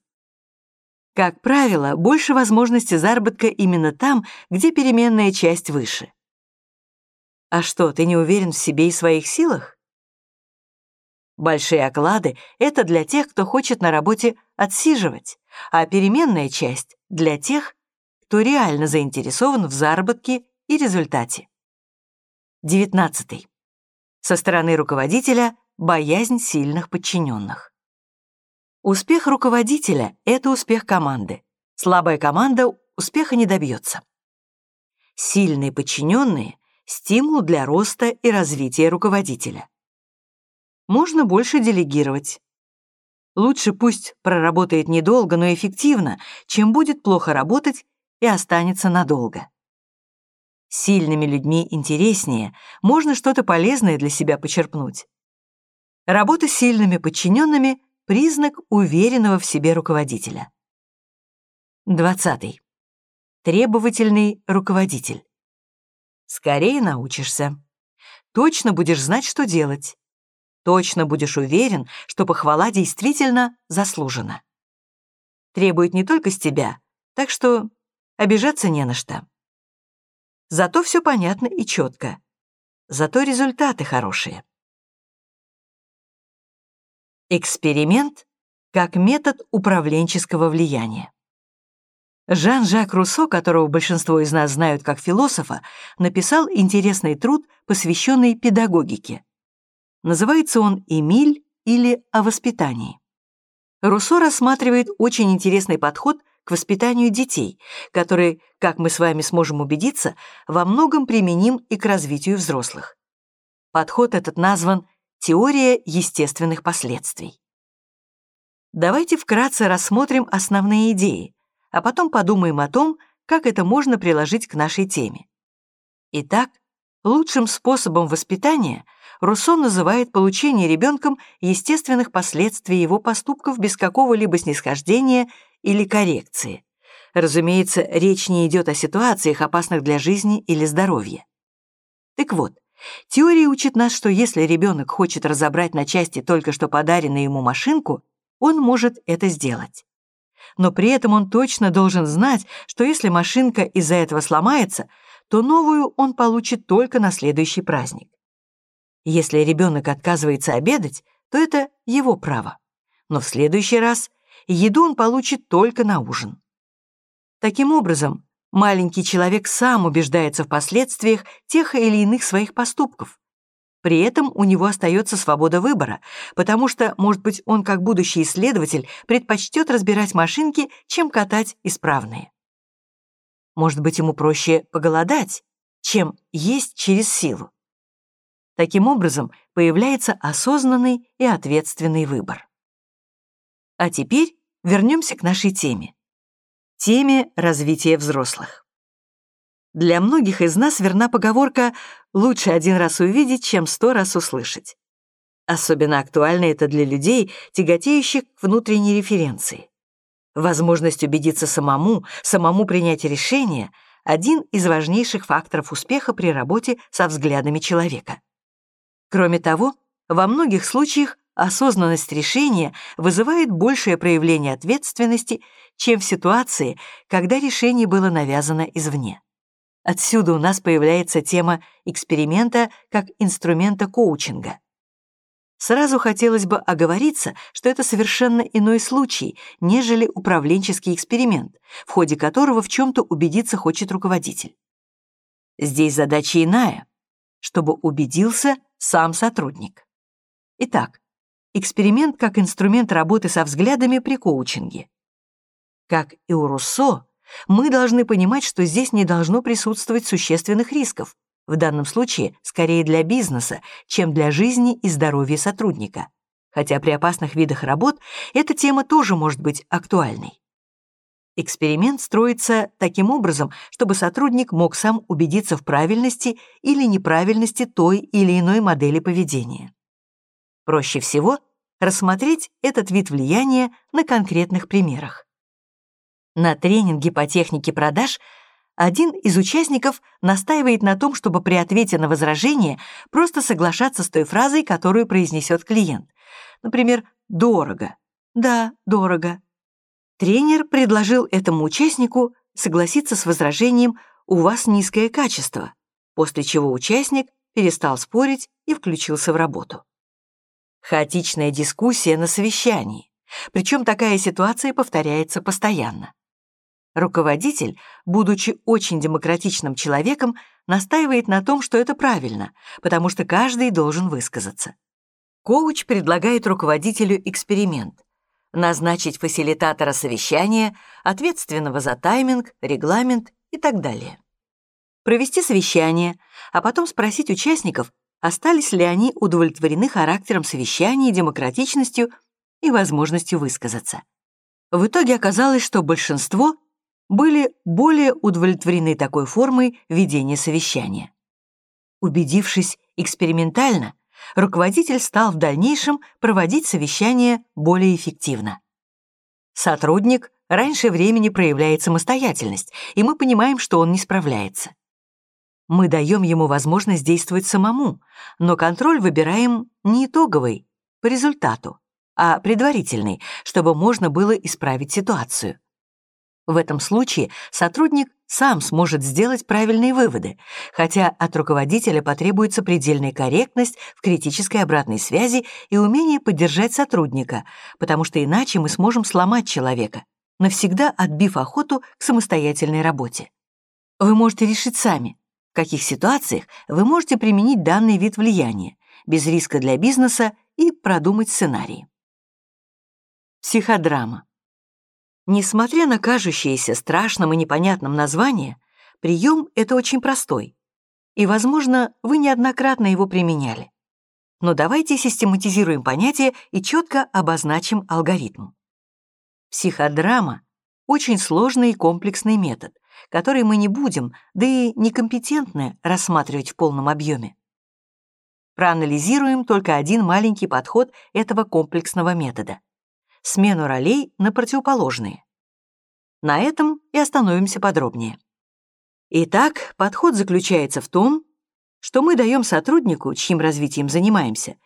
Как правило, больше возможности заработка именно там, где переменная часть выше. А что, ты не уверен в себе и своих силах? Большие оклады — это для тех, кто хочет на работе отсиживать, а переменная часть — для тех, кто реально заинтересован в заработке и результате. 19. Со стороны руководителя боязнь сильных подчиненных. Успех руководителя — это успех команды. Слабая команда успеха не добьется. Сильные подчиненные — стимул для роста и развития руководителя. Можно больше делегировать. Лучше пусть проработает недолго, но эффективно, чем будет плохо работать и останется надолго. Сильными людьми интереснее, можно что-то полезное для себя почерпнуть. Работа с сильными подчиненными — признак уверенного в себе руководителя. 20. Требовательный руководитель. Скорее научишься. Точно будешь знать, что делать. Точно будешь уверен, что похвала действительно заслужена. Требует не только с тебя, так что обижаться не на что. Зато все понятно и четко. Зато результаты хорошие. Эксперимент как метод управленческого влияния. Жан-Жак Руссо, которого большинство из нас знают как философа, написал интересный труд, посвященный педагогике. Называется он «Эмиль или о воспитании. Руссо рассматривает очень интересный подход к воспитанию детей, который, как мы с вами сможем убедиться, во многом применим и к развитию взрослых. Подход этот назван «теория естественных последствий». Давайте вкратце рассмотрим основные идеи, а потом подумаем о том, как это можно приложить к нашей теме. Итак, лучшим способом воспитания Руссо называет получение ребенком естественных последствий его поступков без какого-либо снисхождения или коррекции. Разумеется, речь не идет о ситуациях, опасных для жизни или здоровья. Так вот, теория учит нас, что если ребенок хочет разобрать на части только что подаренную ему машинку, он может это сделать. Но при этом он точно должен знать, что если машинка из-за этого сломается, то новую он получит только на следующий праздник. Если ребенок отказывается обедать, то это его право. Но в следующий раз еду он получит только на ужин. Таким образом, маленький человек сам убеждается в последствиях тех или иных своих поступков. При этом у него остается свобода выбора, потому что, может быть, он как будущий исследователь предпочтет разбирать машинки, чем катать исправные. Может быть, ему проще поголодать, чем есть через силу. Таким образом, появляется осознанный и ответственный выбор. А теперь вернемся к нашей теме. Теме развития взрослых. Для многих из нас верна поговорка «лучше один раз увидеть, чем сто раз услышать». Особенно актуально это для людей, тяготеющих к внутренней референции. Возможность убедиться самому, самому принять решение — один из важнейших факторов успеха при работе со взглядами человека. Кроме того, во многих случаях осознанность решения вызывает большее проявление ответственности, чем в ситуации, когда решение было навязано извне. Отсюда у нас появляется тема эксперимента как инструмента коучинга. Сразу хотелось бы оговориться, что это совершенно иной случай, нежели управленческий эксперимент, в ходе которого в чем-то убедиться хочет руководитель. Здесь задача иная, чтобы убедился сам сотрудник. Итак, эксперимент как инструмент работы со взглядами при коучинге. Как и у Руссо, мы должны понимать, что здесь не должно присутствовать существенных рисков, в данном случае скорее для бизнеса, чем для жизни и здоровья сотрудника. Хотя при опасных видах работ эта тема тоже может быть актуальной. Эксперимент строится таким образом, чтобы сотрудник мог сам убедиться в правильности или неправильности той или иной модели поведения. Проще всего рассмотреть этот вид влияния на конкретных примерах. На тренинге по технике продаж один из участников настаивает на том, чтобы при ответе на возражение просто соглашаться с той фразой, которую произнесет клиент. Например, «дорого». «Да, дорого». Тренер предложил этому участнику согласиться с возражением «у вас низкое качество», после чего участник перестал спорить и включился в работу. Хаотичная дискуссия на совещании. Причем такая ситуация повторяется постоянно. Руководитель, будучи очень демократичным человеком, настаивает на том, что это правильно, потому что каждый должен высказаться. Коуч предлагает руководителю эксперимент. Назначить фасилитатора совещания, ответственного за тайминг, регламент и так далее. Провести совещание, а потом спросить участников, остались ли они удовлетворены характером совещания, демократичностью и возможностью высказаться. В итоге оказалось, что большинство были более удовлетворены такой формой ведения совещания. Убедившись экспериментально, руководитель стал в дальнейшем проводить совещания более эффективно. Сотрудник раньше времени проявляет самостоятельность, и мы понимаем, что он не справляется. Мы даем ему возможность действовать самому, но контроль выбираем не итоговый, по результату, а предварительный, чтобы можно было исправить ситуацию. В этом случае сотрудник сам сможет сделать правильные выводы, хотя от руководителя потребуется предельная корректность в критической обратной связи и умение поддержать сотрудника, потому что иначе мы сможем сломать человека, навсегда отбив охоту к самостоятельной работе. Вы можете решить сами, каких ситуациях вы можете применить данный вид влияния, без риска для бизнеса и продумать сценарий. Психодрама. Несмотря на кажущееся страшным и непонятным название, прием это очень простой, и, возможно, вы неоднократно его применяли. Но давайте систематизируем понятие и четко обозначим алгоритм. Психодрама — очень сложный и комплексный метод, который мы не будем, да и некомпетентны рассматривать в полном объеме. Проанализируем только один маленький подход этого комплексного метода — смену ролей на противоположные. На этом и остановимся подробнее. Итак, подход заключается в том, что мы даем сотруднику, чьим развитием занимаемся,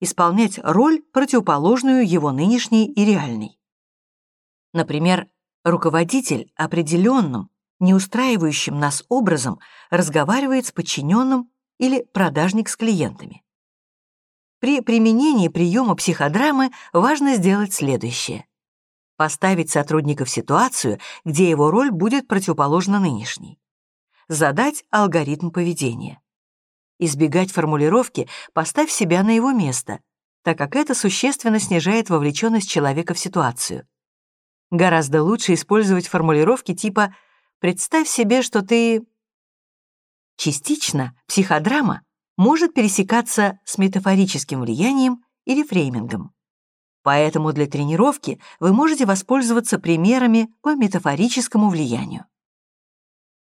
исполнять роль, противоположную его нынешней и реальной. Например, руководитель определенным, не устраивающим нас образом разговаривает с подчиненным или продажник с клиентами. При применении приема психодрамы важно сделать следующее. Поставить сотрудника в ситуацию, где его роль будет противоположна нынешней. Задать алгоритм поведения. Избегать формулировки «поставь себя на его место», так как это существенно снижает вовлеченность человека в ситуацию. Гораздо лучше использовать формулировки типа «представь себе, что ты...» Частично психодрама может пересекаться с метафорическим влиянием или фреймингом. Поэтому для тренировки вы можете воспользоваться примерами по метафорическому влиянию.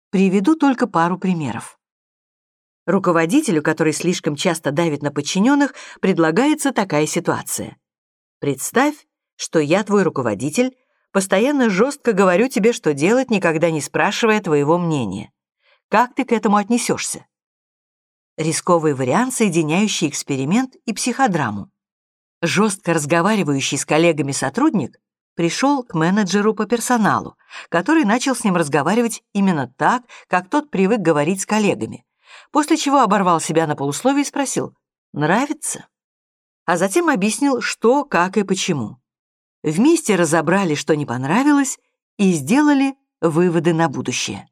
Приведу только пару примеров. Руководителю, который слишком часто давит на подчиненных, предлагается такая ситуация. Представь, что я твой руководитель, постоянно жестко говорю тебе, что делать, никогда не спрашивая твоего мнения. Как ты к этому отнесешься? Рисковый вариант, соединяющий эксперимент и психодраму. Жестко разговаривающий с коллегами сотрудник пришел к менеджеру по персоналу, который начал с ним разговаривать именно так, как тот привык говорить с коллегами, после чего оборвал себя на полусловие и спросил «Нравится?», а затем объяснил, что, как и почему. Вместе разобрали, что не понравилось, и сделали выводы на будущее.